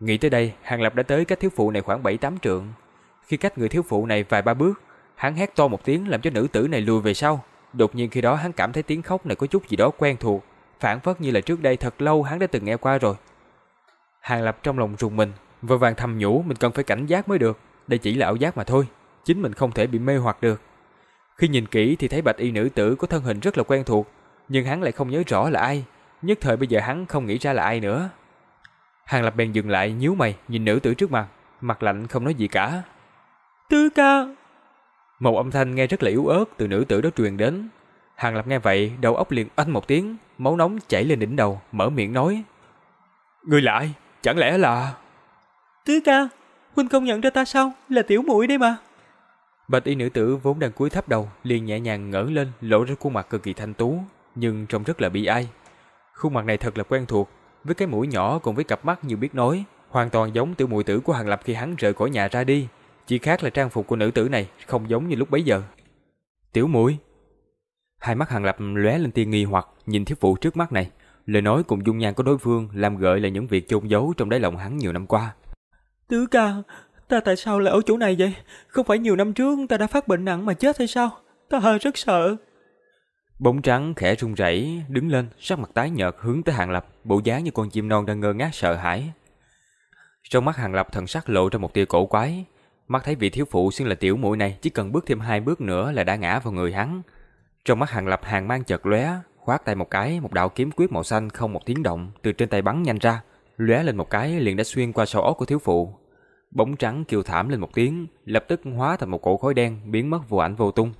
Nghĩ tới đây, Hàng Lập đã tới cách thiếu phụ này khoảng 7-8 trượng. Khi cách người thiếu phụ này vài ba bước, hắn hét to một tiếng làm cho nữ tử này lùi về sau. Đột nhiên khi đó hắn cảm thấy tiếng khóc này có chút gì đó quen thuộc, phản phất như là trước đây thật lâu hắn đã từng nghe qua rồi. Hàng Lập trong lòng rùng mình, vội vàng thầm nhủ mình cần phải cảnh giác mới được, đây chỉ là ảo giác mà thôi, chính mình không thể bị mê hoặc được. Khi nhìn kỹ thì thấy bạch y nữ tử có thân hình rất là quen thuộc, nhưng hắn lại không nhớ rõ là ai, nhất thời bây giờ hắn không nghĩ ra là ai nữa. Hàng Lập bèn dừng lại nhíu mày nhìn nữ tử trước mặt, mặt lạnh không nói gì cả. Tứ ca! Một âm thanh nghe rất là yếu ớt từ nữ tử đó truyền đến. Hàng Lập nghe vậy, đầu óc liền oanh một tiếng, máu nóng chảy lên đỉnh đầu, mở miệng nói. Người lại, chẳng lẽ là... Tứ ca, huynh không nhận ra ta sao? Là tiểu muội đây mà. Bạch y nữ tử vốn đang cúi thấp đầu, liền nhẹ nhàng ngẩng lên, lộ ra khuôn mặt cực kỳ thanh tú, nhưng trông rất là bi ai. Khuôn mặt này thật là quen thuộc, với cái mũi nhỏ cùng với cặp mắt như biết nói, hoàn toàn giống tiểu muội tử của Hàng Lập khi hắn rời khỏi nhà ra đi, chỉ khác là trang phục của nữ tử này không giống như lúc bấy giờ. Tiểu muội Hai mắt Hàng Lập lóe lên tia nghi hoặc nhìn thiếu phụ trước mắt này, lời nói cùng dung nhan của đối phương làm gợi là những việc chôn giấu trong đáy lòng hắn nhiều năm qua. Tứ ca, ta tại sao lại ở chỗ này vậy? Không phải nhiều năm trước ta đã phát bệnh nặng mà chết hay sao? Ta rất sợ. Bóng trắng khẽ run rẩy, đứng lên, sắc mặt tái nhợt hướng tới Hàng Lập, bộ dáng như con chim non đang ngơ ngác sợ hãi. Trong mắt Hàng Lập thần sắc lộ ra một tia cổ quái, mắt thấy vị thiếu phụ xưng là tiểu muội này chỉ cần bước thêm hai bước nữa là đã ngã vào người hắn. Trong mắt Hàng Lập hàng mang chợt lóe, khoát tay một cái, một đạo kiếm quyết màu xanh không một tiếng động từ trên tay bắn nhanh ra, lóe lên một cái liền đã xuyên qua sau óc của thiếu phụ. Bóng trắng kêu thảm lên một tiếng, lập tức hóa thành một cổ khói đen biến mất vô ảnh vô tung.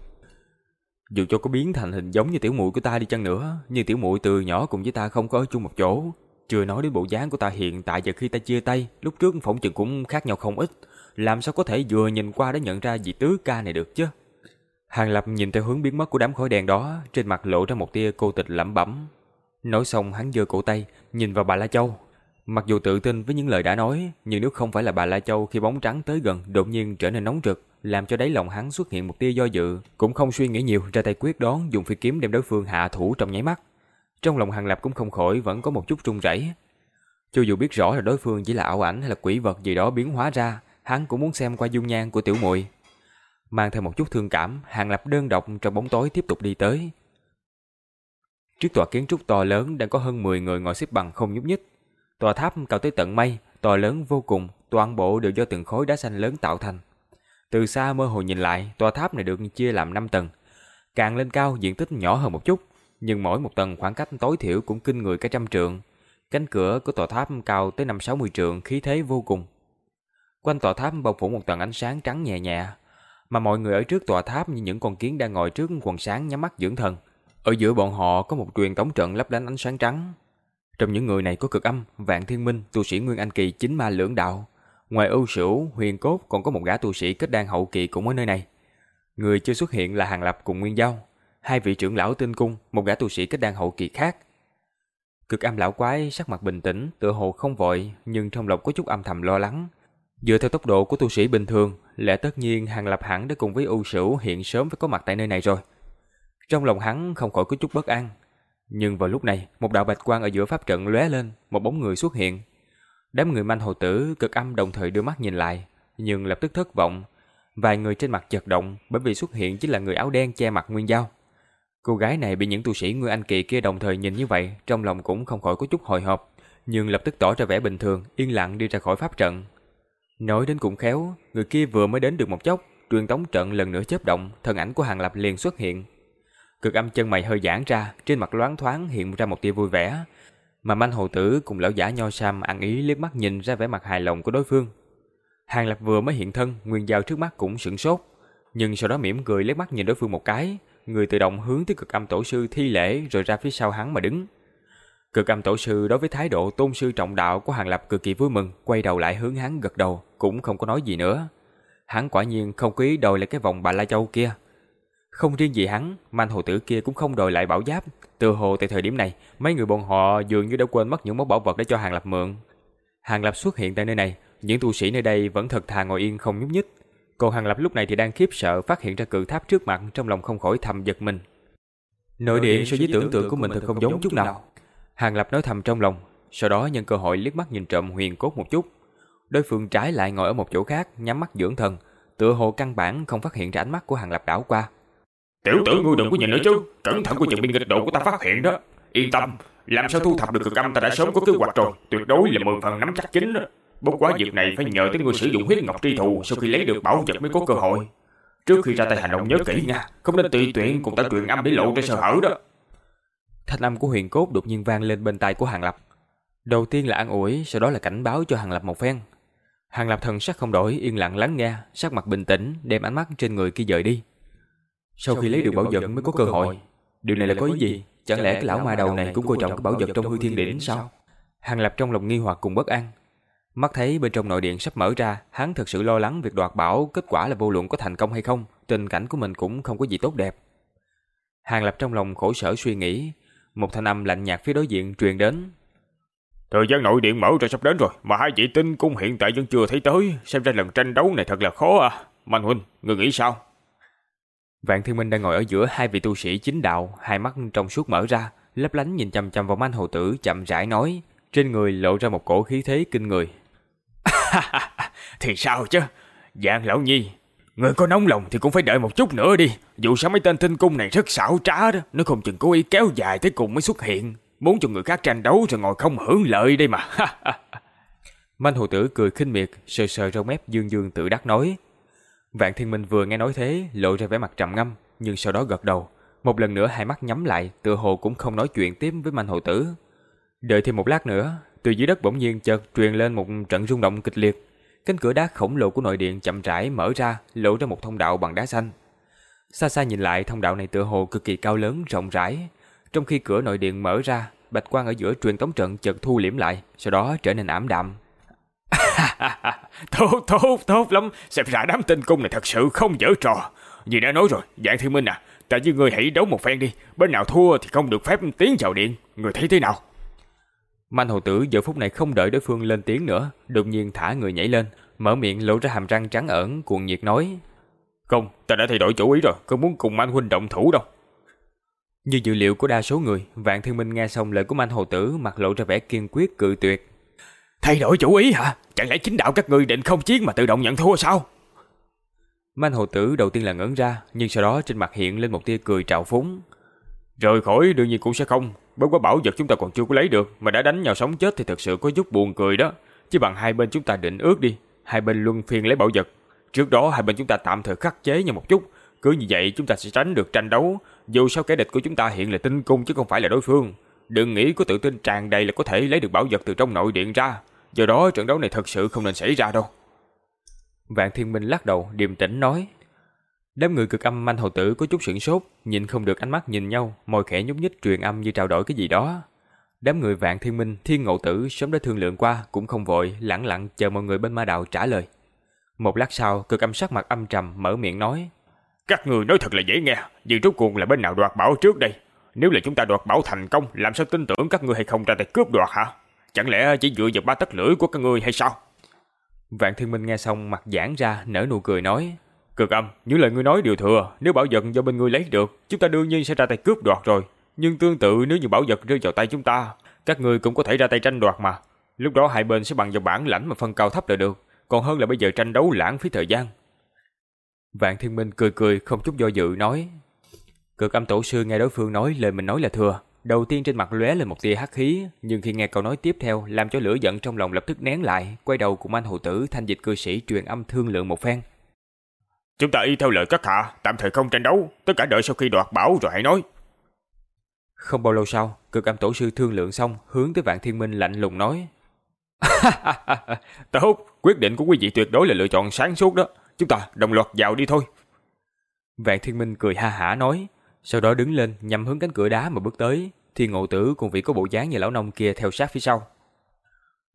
Dù cho có biến thành hình giống như tiểu muội của ta đi chăng nữa, nhưng tiểu muội từ nhỏ cùng với ta không có ở chung một chỗ. Chưa nói đến bộ dáng của ta hiện tại giờ khi ta chia tay, lúc trước phỏng chừng cũng khác nhau không ít. Làm sao có thể vừa nhìn qua đã nhận ra vị tứ ca này được chứ? Hàng Lập nhìn theo hướng biến mất của đám khói đèn đó, trên mặt lộ ra một tia cô tịch lẩm bẩm. Nói xong hắn giơ cổ tay, nhìn vào bà La Châu. Mặc dù tự tin với những lời đã nói, nhưng nếu không phải là bà La Châu khi bóng trắng tới gần đột nhiên trở nên nóng rực, làm cho đáy lòng hắn xuất hiện một tia do dự, cũng không suy nghĩ nhiều, ra tay quyết đoán dùng phi kiếm đem đối phương hạ thủ trong nháy mắt. Trong lòng Hàng Lập cũng không khỏi vẫn có một chút run rẩy. Cho dù biết rõ là đối phương chỉ là ảo ảnh hay là quỷ vật gì đó biến hóa ra, hắn cũng muốn xem qua dung nhan của tiểu muội. Mang theo một chút thương cảm, Hàng Lập đơn độc trong bóng tối tiếp tục đi tới. Trước tòa kiến trúc to lớn đang có hơn 10 người ngồi xếp bằng không nhúc nhích. Tòa tháp cao tới tận mây, to lớn vô cùng, toàn bộ đều do từng khối đá xanh lớn tạo thành. Từ xa mơ hồ nhìn lại, tòa tháp này được chia làm 5 tầng. Càng lên cao diện tích nhỏ hơn một chút, nhưng mỗi một tầng khoảng cách tối thiểu cũng kinh người cả trăm trượng. Cánh cửa của tòa tháp cao tới 5-60 trượng, khí thế vô cùng. Quanh tòa tháp bao phủ một tầng ánh sáng trắng nhẹ nhẹ, mà mọi người ở trước tòa tháp như những con kiến đang ngồi trước quần sáng nhắm mắt dưỡng thần. Ở giữa bọn họ có một truyền tống trận lấp lánh ánh sáng trắng. Trong những người này có cực âm, vạn thiên minh, tu sĩ Nguyên Anh Kỳ chính ma lưỡng đạo. Ngoài ưu sửu, huyền cốt còn có một gã tu sĩ kết đan hậu kỳ cũng ở nơi này. Người chưa xuất hiện là Hàng Lập cùng Nguyên Giao, hai vị trưởng lão tinh cung, một gã tu sĩ kết đan hậu kỳ khác. Cực âm lão quái sắc mặt bình tĩnh, tựa hồ không vội, nhưng trong lòng có chút âm thầm lo lắng. Dựa theo tốc độ của tu sĩ bình thường, lẽ tất nhiên Hàng Lập hẳn đã cùng với ưu sửu hiện sớm phải có mặt tại nơi này rồi. Trong lòng hắn không khỏi có chút bất an. Nhưng vào lúc này, một đạo bạch quang ở giữa pháp trận lóe lên, một bóng người xuất hiện. Đám người manh hồ tử cực âm đồng thời đưa mắt nhìn lại, nhưng lập tức thất vọng. Vài người trên mặt chật động bởi vì xuất hiện chính là người áo đen che mặt Nguyên dao Cô gái này bị những tu sĩ Nguyên Anh Kỳ kia đồng thời nhìn như vậy, trong lòng cũng không khỏi có chút hồi hộp, nhưng lập tức tỏ ra vẻ bình thường, yên lặng đi ra khỏi pháp trận. Nói đến cũng khéo, người kia vừa mới đến được một chốc, truyền tống trận lần nữa chớp động, thân ảnh của Hàng Lập liền xuất hiện. Cực âm chân mày hơi giãn ra, trên mặt loáng thoáng hiện ra một tia vui vẻ, mà manh hồ tử cùng lão giả nho sam ăn ý liếc mắt nhìn ra vẻ mặt hài lòng của đối phương. Hàng Lập vừa mới hiện thân, Nguyên Giao trước mắt cũng sửng sốt, nhưng sau đó mỉm cười liếc mắt nhìn đối phương một cái, người tự động hướng tới cực âm tổ sư thi lễ rồi ra phía sau hắn mà đứng. Cực âm tổ sư đối với thái độ tôn sư trọng đạo của Hàng Lập cực kỳ vui mừng, quay đầu lại hướng hắn gật đầu, cũng không có nói gì nữa. Hắn quả nhiên không quý đòi lại cái vòng bà La Châu kia. Không riêng gì hắn, manh hồ tử kia cũng không đòi lại bảo giáp. Từ hồ tại thời điểm này, mấy người bọn họ dường như đã quên mất những món bảo vật để cho Hàng Lập mượn. Hàng Lập xuất hiện tại nơi này, những tu sĩ nơi đây vẫn thật thà ngồi yên không nhúc nhích. Còn Hàng Lập lúc này thì đang khiếp sợ phát hiện ra cự tháp trước mặt trong lòng không khỏi thầm giật mình. Nội điện so với tưởng tượng của mình thật không giống chút nào. Hàng Lập nói thầm trong lòng, sau đó nhân cơ hội liếc mắt nhìn trộm huyền cốt một chút. Đối phương trái lại ngồi ở một chỗ khác, nhắm mắt dưỡng thần, tựa hồ căn bản không phát hiện ra ánh mắt của Hàng Lập đảo qua. Tiểu tử ngươi đừng có nhìn nữa chứ, cẩn thận của trận binh nghịch độ của ta phát hiện đó. Yên tâm, làm sao thu thập được cực âm ta đã sớm có kế hoạch rồi, tuyệt đối là 10 phần nắm chắc chính đó. Bất quá việc này phải nhờ tới người sử dụng huyết ngọc tri thù sau khi lấy được bảo vật mới có cơ hội. Trước khi ra tay hành động nhớ kỹ nha, không nên tùy tiện cùng ta truyền âm để lộ ra sơ hở đó. Thanh âm của huyền cốt đột nhiên vang lên bên tai của Hàng Lập. Đầu tiên là an ủi, sau đó là cảnh báo cho Hàng Lập một phen. Hàng Lập thần sắc không đổi, yên lặng lắng nghe, sắc mặt bình tĩnh, đem ánh mắt trên người kia dời đi. Sau khi lấy được bảo vật mới có cơ hội. Điều này là có ý gì? Chẳng lẽ cái lão ma đầu này cũng coi trọng cái bảo vật trong hư thiên đỉnh sao? Hàng Lập trong lòng nghi hoặc cùng bất an. Mắt thấy bên trong nội điện sắp mở ra, hắn thật sự lo lắng việc đoạt bảo, kết quả là vô luận có thành công hay không, tình cảnh của mình cũng không có gì tốt đẹp. Hàng Lập trong lòng khổ sở suy nghĩ, một thanh âm lạnh nhạt phía đối diện truyền đến. Thời gian nội điện mở ra sắp đến rồi, mà hai vị tinh cung hiện tại vẫn chưa thấy tới, xem ra lần tranh đấu này thật là khó à. Mạnh huynh, người nghĩ sao? Vạn Thiên Minh đang ngồi ở giữa hai vị tu sĩ chính đạo, hai mắt trong suốt mở ra, lấp lánh nhìn chăm chăm vào manh hồ tử chậm rãi nói, trên người lộ ra một cổ khí thế kinh người. thì sao chứ? Dạng lão nhi, người có nóng lòng thì cũng phải đợi một chút nữa đi. Dù sao mấy tên tinh cung này rất xảo trá đó, nó không chừng cố ý kéo dài tới cùng mới xuất hiện. Muốn cho người khác tranh đấu rồi ngồi không hưởng lợi đây mà. Manh hồ tử cười khinh miệt, sờ sờ râu mép dương dương tự đắc nói. Vạn Thiên Minh vừa nghe nói thế, lộ ra vẻ mặt trầm ngâm, nhưng sau đó gật đầu. Một lần nữa hai mắt nhắm lại, tựa hồ cũng không nói chuyện tiếp với manh hồ tử. Đợi thêm một lát nữa, từ dưới đất bỗng nhiên chợt truyền lên một trận rung động kịch liệt. Cánh cửa đá khổng lồ của nội điện chậm rãi mở ra, lộ ra một thông đạo bằng đá xanh. Xa xa nhìn lại, thông đạo này tựa hồ cực kỳ cao lớn, rộng rãi. Trong khi cửa nội điện mở ra, bạch quang ở giữa truyền tống trận chợt thu liễm lại, sau đó trở nên ảm đạm. tốt, tốt, tốt lắm. Xem ra đám tinh cung này thật sự không dở trò. như đã nói rồi, dạng thiên minh à, tại như người hãy đấu một phen đi. Bên nào thua thì không được phép tiến vào điện. Người thấy thế nào? Manh hồ tử giờ phút này không đợi đối phương lên tiếng nữa, đột nhiên thả người nhảy lên, mở miệng lộ ra hàm răng trắng ẩn, cuồng nhiệt nói. Không, ta đã thay đổi chủ ý rồi, không muốn cùng Manh huynh động thủ đâu. Như dự liệu của đa số người, Vạn Thiên Minh nghe xong lời của Manh Hồ Tử mặt lộ ra vẻ kiên quyết cự tuyệt. Thay đổi chủ ý hả? Chẳng lẽ chính đạo các ngươi định không chiến mà tự động nhận thua sao? Manh Hồ Tử đầu tiên là ngẩn ra, nhưng sau đó trên mặt hiện lên một tia cười trào phúng. Rời khỏi đương nhiên cũng sẽ không, Bất quá bảo vật chúng ta còn chưa có lấy được, Mà đã đánh nhau sống chết thì thật sự có chút buồn cười đó. Chứ bằng hai bên chúng ta định ước đi, Hai bên luân phiên lấy bảo vật. Trước đó hai bên chúng ta tạm thời khắc chế nhau một chút. Cứ như vậy chúng ta sẽ tránh được tranh đấu. Dù sao kẻ địch của chúng ta hiện là tinh cung chứ không phải là đối phương. Đừng nghĩ có tự tin tràn đầy là có thể lấy được bảo vật từ trong nội điện ra. Do đó trận đấu này thật sự không nên xảy ra đâu. Vạn Thiên Minh lắc đầu, điềm tĩnh nói. Đám người cực âm manh hầu tử có chút sửng sốt, nhìn không được ánh mắt nhìn nhau, môi khẽ nhúc nhích truyền âm như trao đổi cái gì đó. Đám người vạn thiên minh, thiên ngộ tử sớm đã thương lượng qua, cũng không vội, lặng lặng chờ mọi người bên ma đạo trả lời. Một lát sau, cực âm sắc mặt âm trầm, mở miệng nói. Các người nói thật là dễ nghe, nhưng rốt cuộc là bên nào đoạt bảo trước đây? Nếu là chúng ta đoạt bảo thành công, làm sao tin tưởng các ngươi hay không ra tay cướp đoạt hả? Chẳng lẽ chỉ dựa vào ba tấc lưỡi của các ngươi hay sao? Vạn Thiên Minh nghe xong mặt giãn ra, nở nụ cười nói. Cực âm, những lời ngươi nói đều thừa, nếu bảo vật do bên ngươi lấy được, chúng ta đương nhiên sẽ ra tay cướp đoạt rồi. Nhưng tương tự nếu như bảo vật rơi vào tay chúng ta, các ngươi cũng có thể ra tay tranh đoạt mà. Lúc đó hai bên sẽ bằng vào bản lãnh mà phân cao thấp là được, còn hơn là bây giờ tranh đấu lãng phí thời gian. Vạn Thiên Minh cười cười không chút do dự nói. Cực âm tổ sư nghe đối phương nói lời mình nói là thừa, đầu tiên trên mặt lóe lên một tia hắc khí, nhưng khi nghe câu nói tiếp theo làm cho lửa giận trong lòng lập tức nén lại, quay đầu cùng anh hồ tử thanh dịch cư sĩ truyền âm thương lượng một phen. Chúng ta y theo lời các hạ, tạm thời không tranh đấu, tất cả đợi sau khi đoạt bảo rồi hãy nói. Không bao lâu sau, cực âm tổ sư thương lượng xong, hướng tới vạn thiên minh lạnh lùng nói. Tốt, quyết định của quý vị tuyệt đối là lựa chọn sáng suốt đó. Chúng ta đồng loạt vào đi thôi. Vạn thiên minh cười ha hả nói, sau đó đứng lên nhằm hướng cánh cửa đá mà bước tới. Thiên ngộ tử cùng vị có bộ dáng như lão nông kia theo sát phía sau.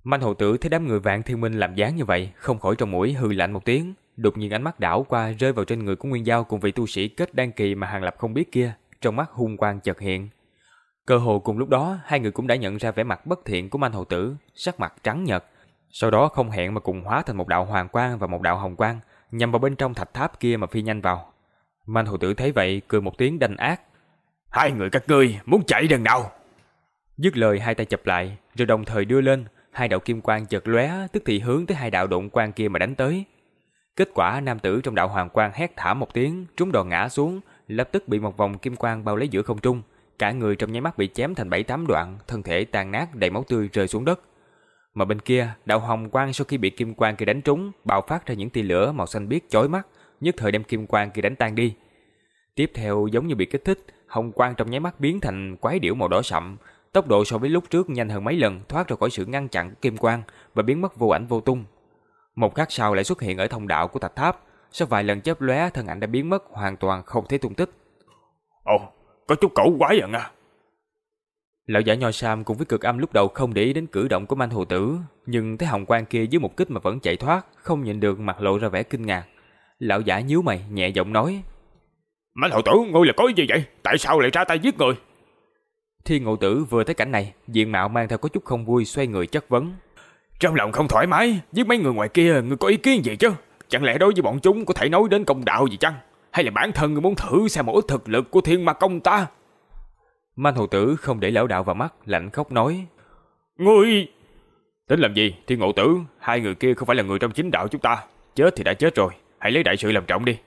Manh hồ tử thấy đám người vạn thiên minh làm dáng như vậy, không khỏi trong mũi hừ lạnh một tiếng, đột nhiên ánh mắt đảo qua rơi vào trên người của Nguyên Giao cùng vị tu sĩ kết đan kỳ mà Hàng Lập không biết kia, trong mắt hung quang chợt hiện. Cơ hồ cùng lúc đó, hai người cũng đã nhận ra vẻ mặt bất thiện của Manh hồ tử, sắc mặt trắng nhợt. Sau đó không hẹn mà cùng hóa thành một đạo hoàng quang và một đạo hồng quang, nhằm vào bên trong thạch tháp kia mà phi nhanh vào. Manh hồ tử thấy vậy, cười một tiếng đanh ác. Hai người các ngươi muốn chạy đằng nào? Dứt lời hai tay chập lại, rồi đồng thời đưa lên, hai đạo kim quang chợt lóe, tức thì hướng tới hai đạo độn quang kia mà đánh tới. Kết quả nam tử trong đạo hoàng quang hét thảm một tiếng, trúng đòn ngã xuống, lập tức bị một vòng kim quang bao lấy giữa không trung, cả người trong nháy mắt bị chém thành bảy tám đoạn, thân thể tan nát đầy máu tươi rơi xuống đất. Mà bên kia, đạo hồng quang sau khi bị kim quang kia đánh trúng, bạo phát ra những tia lửa màu xanh biếc chói mắt, nhất thời đem kim quang kia đánh tan đi. Tiếp theo giống như bị kích thích, hồng quang trong nháy mắt biến thành quái điểu màu đỏ sậm, tốc độ so với lúc trước nhanh hơn mấy lần, thoát ra khỏi sự ngăn chặn của kim quang và biến mất vô ảnh vô tung. Một khắc sau lại xuất hiện ở thông đạo của thạch tháp, sau vài lần chớp lóe thân ảnh đã biến mất hoàn toàn không thấy tung tích. Ồ, có chút cổ quái à nha. Lão giả nho sam cùng với cực âm lúc đầu không để ý đến cử động của manh hồ tử, nhưng thấy hồng quang kia dưới một kích mà vẫn chạy thoát, không nhìn được mặt lộ ra vẻ kinh ngạc. Lão giả nhíu mày, nhẹ giọng nói: "Manh hồ tử, ngươi là có gì vậy? Tại sao lại ra tay giết người?" Thiên ngộ tử vừa thấy cảnh này, diện mạo mang theo có chút không vui xoay người chất vấn. Trong lòng không thoải mái, với mấy người ngoài kia, người có ý kiến gì chứ? Chẳng lẽ đối với bọn chúng có thể nói đến công đạo gì chăng? Hay là bản thân người muốn thử xem một ít thực lực của thiên ma công ta? Man hồ tử không để lão đạo vào mắt, lạnh khóc nói. Ngươi... Tính làm gì, thiên ngộ tử, hai người kia không phải là người trong chính đạo chúng ta. Chết thì đã chết rồi, hãy lấy đại sự làm trọng đi.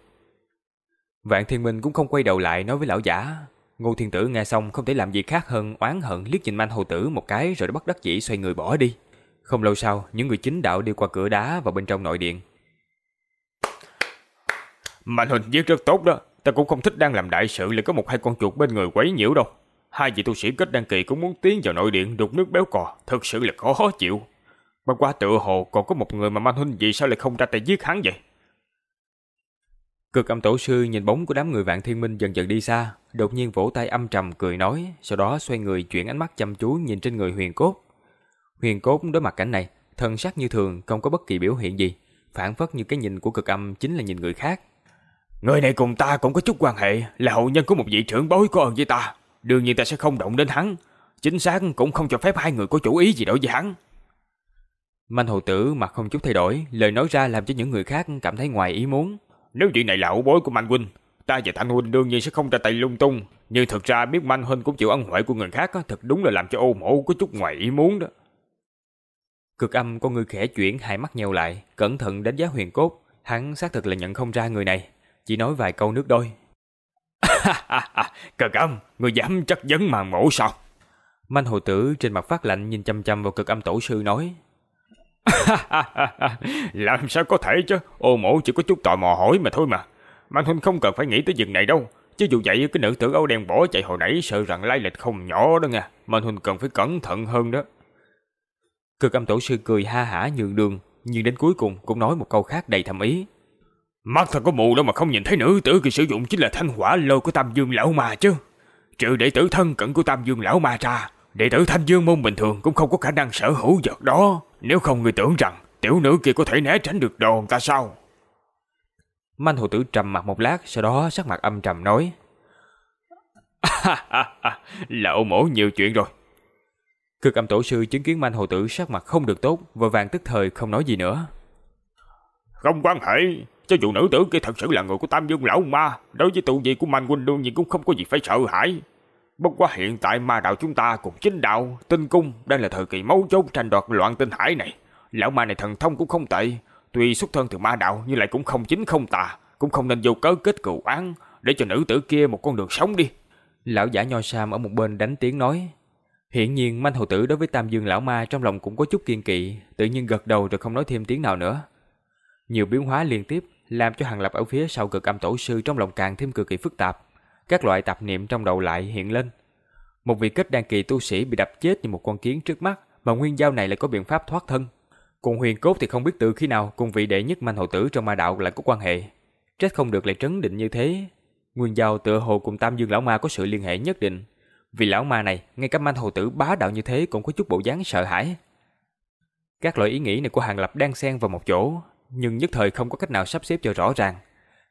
Vạn thiên minh cũng không quay đầu lại nói với lão giả. Ngô thiên tử nghe xong không thể làm gì khác hơn oán hận liếc nhìn man hồ tử một cái rồi đã bắt đắc dĩ xoay người bỏ đi. Không lâu sau, những người chính đạo đi qua cửa đá vào bên trong nội điện. Mạnh Huỳnh viết rất tốt đó, ta cũng không thích đang làm đại sự lại có một hai con chuột bên người quấy nhiễu đâu. Hai vị tu sĩ kết đăng kỳ cũng muốn tiến vào nội điện đục nước béo cò, thực sự là khó chịu. Bất qua tựa hồ còn có một người mà Mạnh Huynh vì sao lại không ra tay giết hắn vậy? Cực âm tổ sư nhìn bóng của đám người vạn thiên minh dần dần đi xa, đột nhiên vỗ tay âm trầm cười nói, sau đó xoay người chuyển ánh mắt chăm chú nhìn trên người huyền cốt. Huyền cốt đối mặt cảnh này, thân sắc như thường, không có bất kỳ biểu hiện gì, phản phất như cái nhìn của cực âm chính là nhìn người khác. Người này cùng ta cũng có chút quan hệ, là hậu nhân của một vị trưởng bối có ơn với ta. Đương nhiên ta sẽ không động đến hắn. Chính xác cũng không cho phép hai người có chủ ý gì đối với hắn. Manh hồ tử mặt không chút thay đổi, lời nói ra làm cho những người khác cảm thấy ngoài ý muốn. Nếu chuyện này là hậu bối của Mạnh Huynh, ta và Thanh Huynh đương nhiên sẽ không ra tay lung tung. Nhưng thực ra biết Mạnh Huynh cũng chịu ân huệ của người khác, thật đúng là làm cho ô mộ có chút ngoài ý muốn đó. Cực âm con người khẽ chuyển hai mắt nheo lại, cẩn thận đánh giá huyền cốt. Hắn xác thực là nhận không ra người này, chỉ nói vài câu nước đôi. cực âm, người dám chất vấn màn mổ sao? Manh hồ tử trên mặt phát lạnh nhìn chăm chăm vào cực âm tổ sư nói. Làm sao có thể chứ, ô mổ chỉ có chút tò mò hỏi mà thôi mà. Mạnh huynh không cần phải nghĩ tới việc này đâu. Chứ dù vậy cái nữ tử áo đen bỏ chạy hồi nãy sợ rằng lai lịch không nhỏ đó nha. Mạnh huynh cần phải cẩn thận hơn đó. Cực âm tổ sư cười ha hả nhường đường, nhưng đến cuối cùng cũng nói một câu khác đầy thầm ý. Mắt thật có mù đâu mà không nhìn thấy nữ tử khi sử dụng chính là thanh hỏa lô của Tam Dương lão ma chứ. Trừ đệ tử thân cận của Tam Dương lão ma ra, đệ tử Thanh Dương môn bình thường cũng không có khả năng sở hữu vật đó. Nếu không người tưởng rằng tiểu nữ kia có thể né tránh được đòn ta sao? Manh hồ tử trầm mặt một lát, sau đó sắc mặt âm trầm nói. ô mổ nhiều chuyện rồi. Cực âm tổ sư chứng kiến manh hồ tử sắc mặt không được tốt, vội vàng tức thời không nói gì nữa. Không quan hệ, cho dù nữ tử kia thật sự là người của Tam Dương Lão Ma, đối với tụ vị của Mạnh Huynh đương nhiên cũng không có gì phải sợ hãi. Bất quá hiện tại ma đạo chúng ta cùng chính đạo, tinh cung đang là thời kỳ mấu chốt tranh đoạt loạn tinh hải này. Lão ma này thần thông cũng không tệ, tuy xuất thân từ ma đạo nhưng lại cũng không chính không tà, cũng không nên vô cớ kết cừu án, để cho nữ tử kia một con đường sống đi. Lão giả nho sam ở một bên đánh tiếng nói. Hiện nhiên manh hầu tử đối với Tam Dương lão ma trong lòng cũng có chút kiên kỵ, tự nhiên gật đầu rồi không nói thêm tiếng nào nữa. Nhiều biến hóa liên tiếp làm cho Hàng Lập ở phía sau cực âm tổ sư trong lòng càng thêm cực kỳ phức tạp. Các loại tạp niệm trong đầu lại hiện lên. Một vị kết đan kỳ tu sĩ bị đập chết như một con kiến trước mắt, mà nguyên giao này lại có biện pháp thoát thân. Cùng huyền cốt thì không biết từ khi nào cùng vị đệ nhất manh hậu tử trong ma đạo lại có quan hệ. Trách không được lại trấn định như thế. Nguyên giao tựa hồ cùng Tam Dương lão ma có sự liên hệ nhất định. Vì lão ma này, ngay cả manh hồ tử bá đạo như thế cũng có chút bộ dáng sợ hãi. Các loại ý nghĩ này của Hàng Lập đang xen vào một chỗ, nhưng nhất thời không có cách nào sắp xếp cho rõ ràng.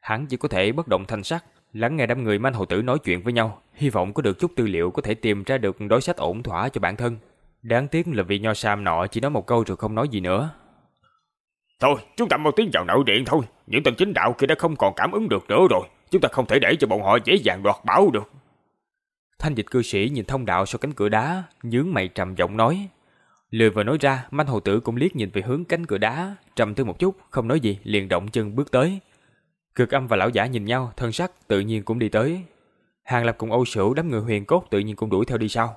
Hắn chỉ có thể bất động thanh sắc, lắng nghe đám người manh hồ tử nói chuyện với nhau, hy vọng có được chút tư liệu có thể tìm ra được đối sách ổn thỏa cho bản thân. Đáng tiếc là vị nho sam nọ chỉ nói một câu rồi không nói gì nữa. Thôi, chúng ta một tiếng vào nội điện thôi. Những tên chính đạo kia đã không còn cảm ứng được nữa rồi. Chúng ta không thể để cho bọn họ dễ dàng đoạt bảo được. Thanh dịch cư sĩ nhìn thông đạo sau cánh cửa đá, nhướng mày trầm giọng nói. Lời vừa nói ra, manh hồ tử cũng liếc nhìn về hướng cánh cửa đá, trầm tư một chút, không nói gì, liền động chân bước tới. Cực âm và lão giả nhìn nhau, thân sắc tự nhiên cũng đi tới. Hàng Lập cùng Âu Sửu đám người huyền cốt tự nhiên cũng đuổi theo đi sau.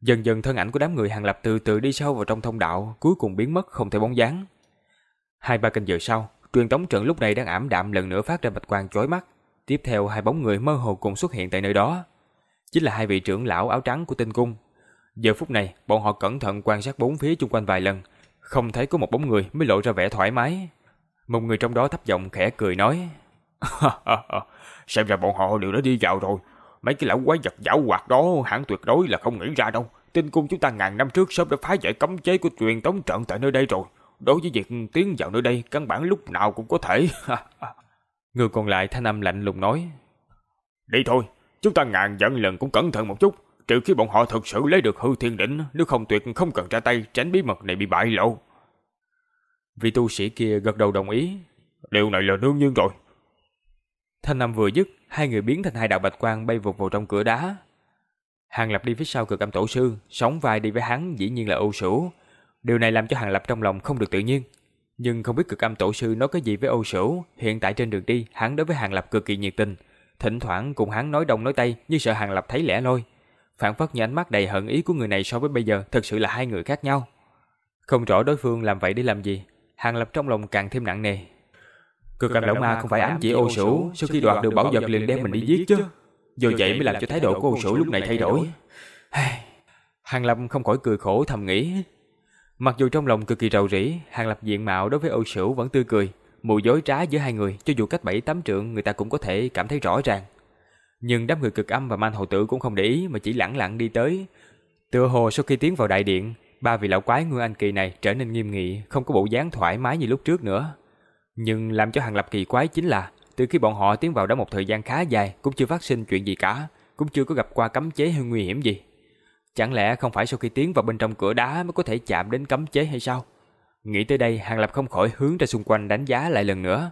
Dần dần thân ảnh của đám người Hàng Lập từ từ đi sâu vào trong thông đạo, cuối cùng biến mất không thấy bóng dáng. Hai ba canh giờ sau, truyền tống trận lúc này đang ảm đạm lần nữa phát ra bạch quang chói mắt. Tiếp theo hai bóng người mơ hồ cùng xuất hiện tại nơi đó. Chính là hai vị trưởng lão áo trắng của tinh cung. Giờ phút này, bọn họ cẩn thận quan sát bốn phía chung quanh vài lần, không thấy có một bóng người mới lộ ra vẻ thoải mái. Một người trong đó thấp giọng khẽ cười nói: "Xem ra bọn họ đều đã đi vào rồi. Mấy cái lão quái vật giảo hoạt đó hẳn tuyệt đối là không nghĩ ra đâu. Tinh cung chúng ta ngàn năm trước sớm đã phá giải cấm chế của truyền tống trận tại nơi đây rồi." Đối với việc tiến vào nơi đây, căn bản lúc nào cũng có thể. Người còn lại thanh âm lạnh lùng nói. Đi thôi, chúng ta ngàn dặn lần cũng cẩn thận một chút. Trừ khi bọn họ thực sự lấy được hư thiên đỉnh, nếu không tuyệt không cần ra tay tránh bí mật này bị bại lộ. Vị tu sĩ kia gật đầu đồng ý. Điều này là đương nhiên rồi. Thanh âm vừa dứt, hai người biến thành hai đạo bạch quang bay vụt vào trong cửa đá. Hàng Lập đi phía sau cực âm tổ sư, sóng vai đi với hắn dĩ nhiên là ưu Sửu, Điều này làm cho Hàng Lập trong lòng không được tự nhiên. Nhưng không biết cực âm tổ sư nói cái gì với ưu Sửu, hiện tại trên đường đi, hắn đối với Hàng Lập cực kỳ nhiệt tình, thỉnh thoảng cùng hắn nói đông nói tây, như sợ Hàng Lập thấy lẻ loi. Phản phất như ánh mắt đầy hận ý của người này so với bây giờ thật sự là hai người khác nhau. Không rõ đối phương làm vậy để làm gì, Hàng Lập trong lòng càng thêm nặng nề. Cực âm lão ma không phải ám chỉ Âu Sửu, sau khi đoạt được bảo vật liền đem mình đi giết chứ. Do vậy mới làm cho thái độ của Âu Sửu lúc này thay đổi. Hàng Lập không khỏi cười khổ thầm nghĩ, Mặc dù trong lòng cực kỳ rầu rĩ, Hàng Lập diện mạo đối với Âu Sửu vẫn tươi cười, Mùi dối trá giữa hai người, cho dù cách bảy tám trượng người ta cũng có thể cảm thấy rõ ràng. Nhưng đám người cực âm và man hầu tử cũng không để ý mà chỉ lẳng lặng đi tới. Tựa hồ sau khi tiến vào đại điện, ba vị lão quái Nguyên Anh Kỳ này trở nên nghiêm nghị, không có bộ dáng thoải mái như lúc trước nữa. Nhưng làm cho Hàng Lập kỳ quái chính là, từ khi bọn họ tiến vào đã một thời gian khá dài cũng chưa phát sinh chuyện gì cả, cũng chưa có gặp qua cấm chế hay nguy hiểm gì. Chẳng lẽ không phải sau khi tiến vào bên trong cửa đá mới có thể chạm đến cấm chế hay sao? Nghĩ tới đây, Hàng Lập không khỏi hướng ra xung quanh đánh giá lại lần nữa.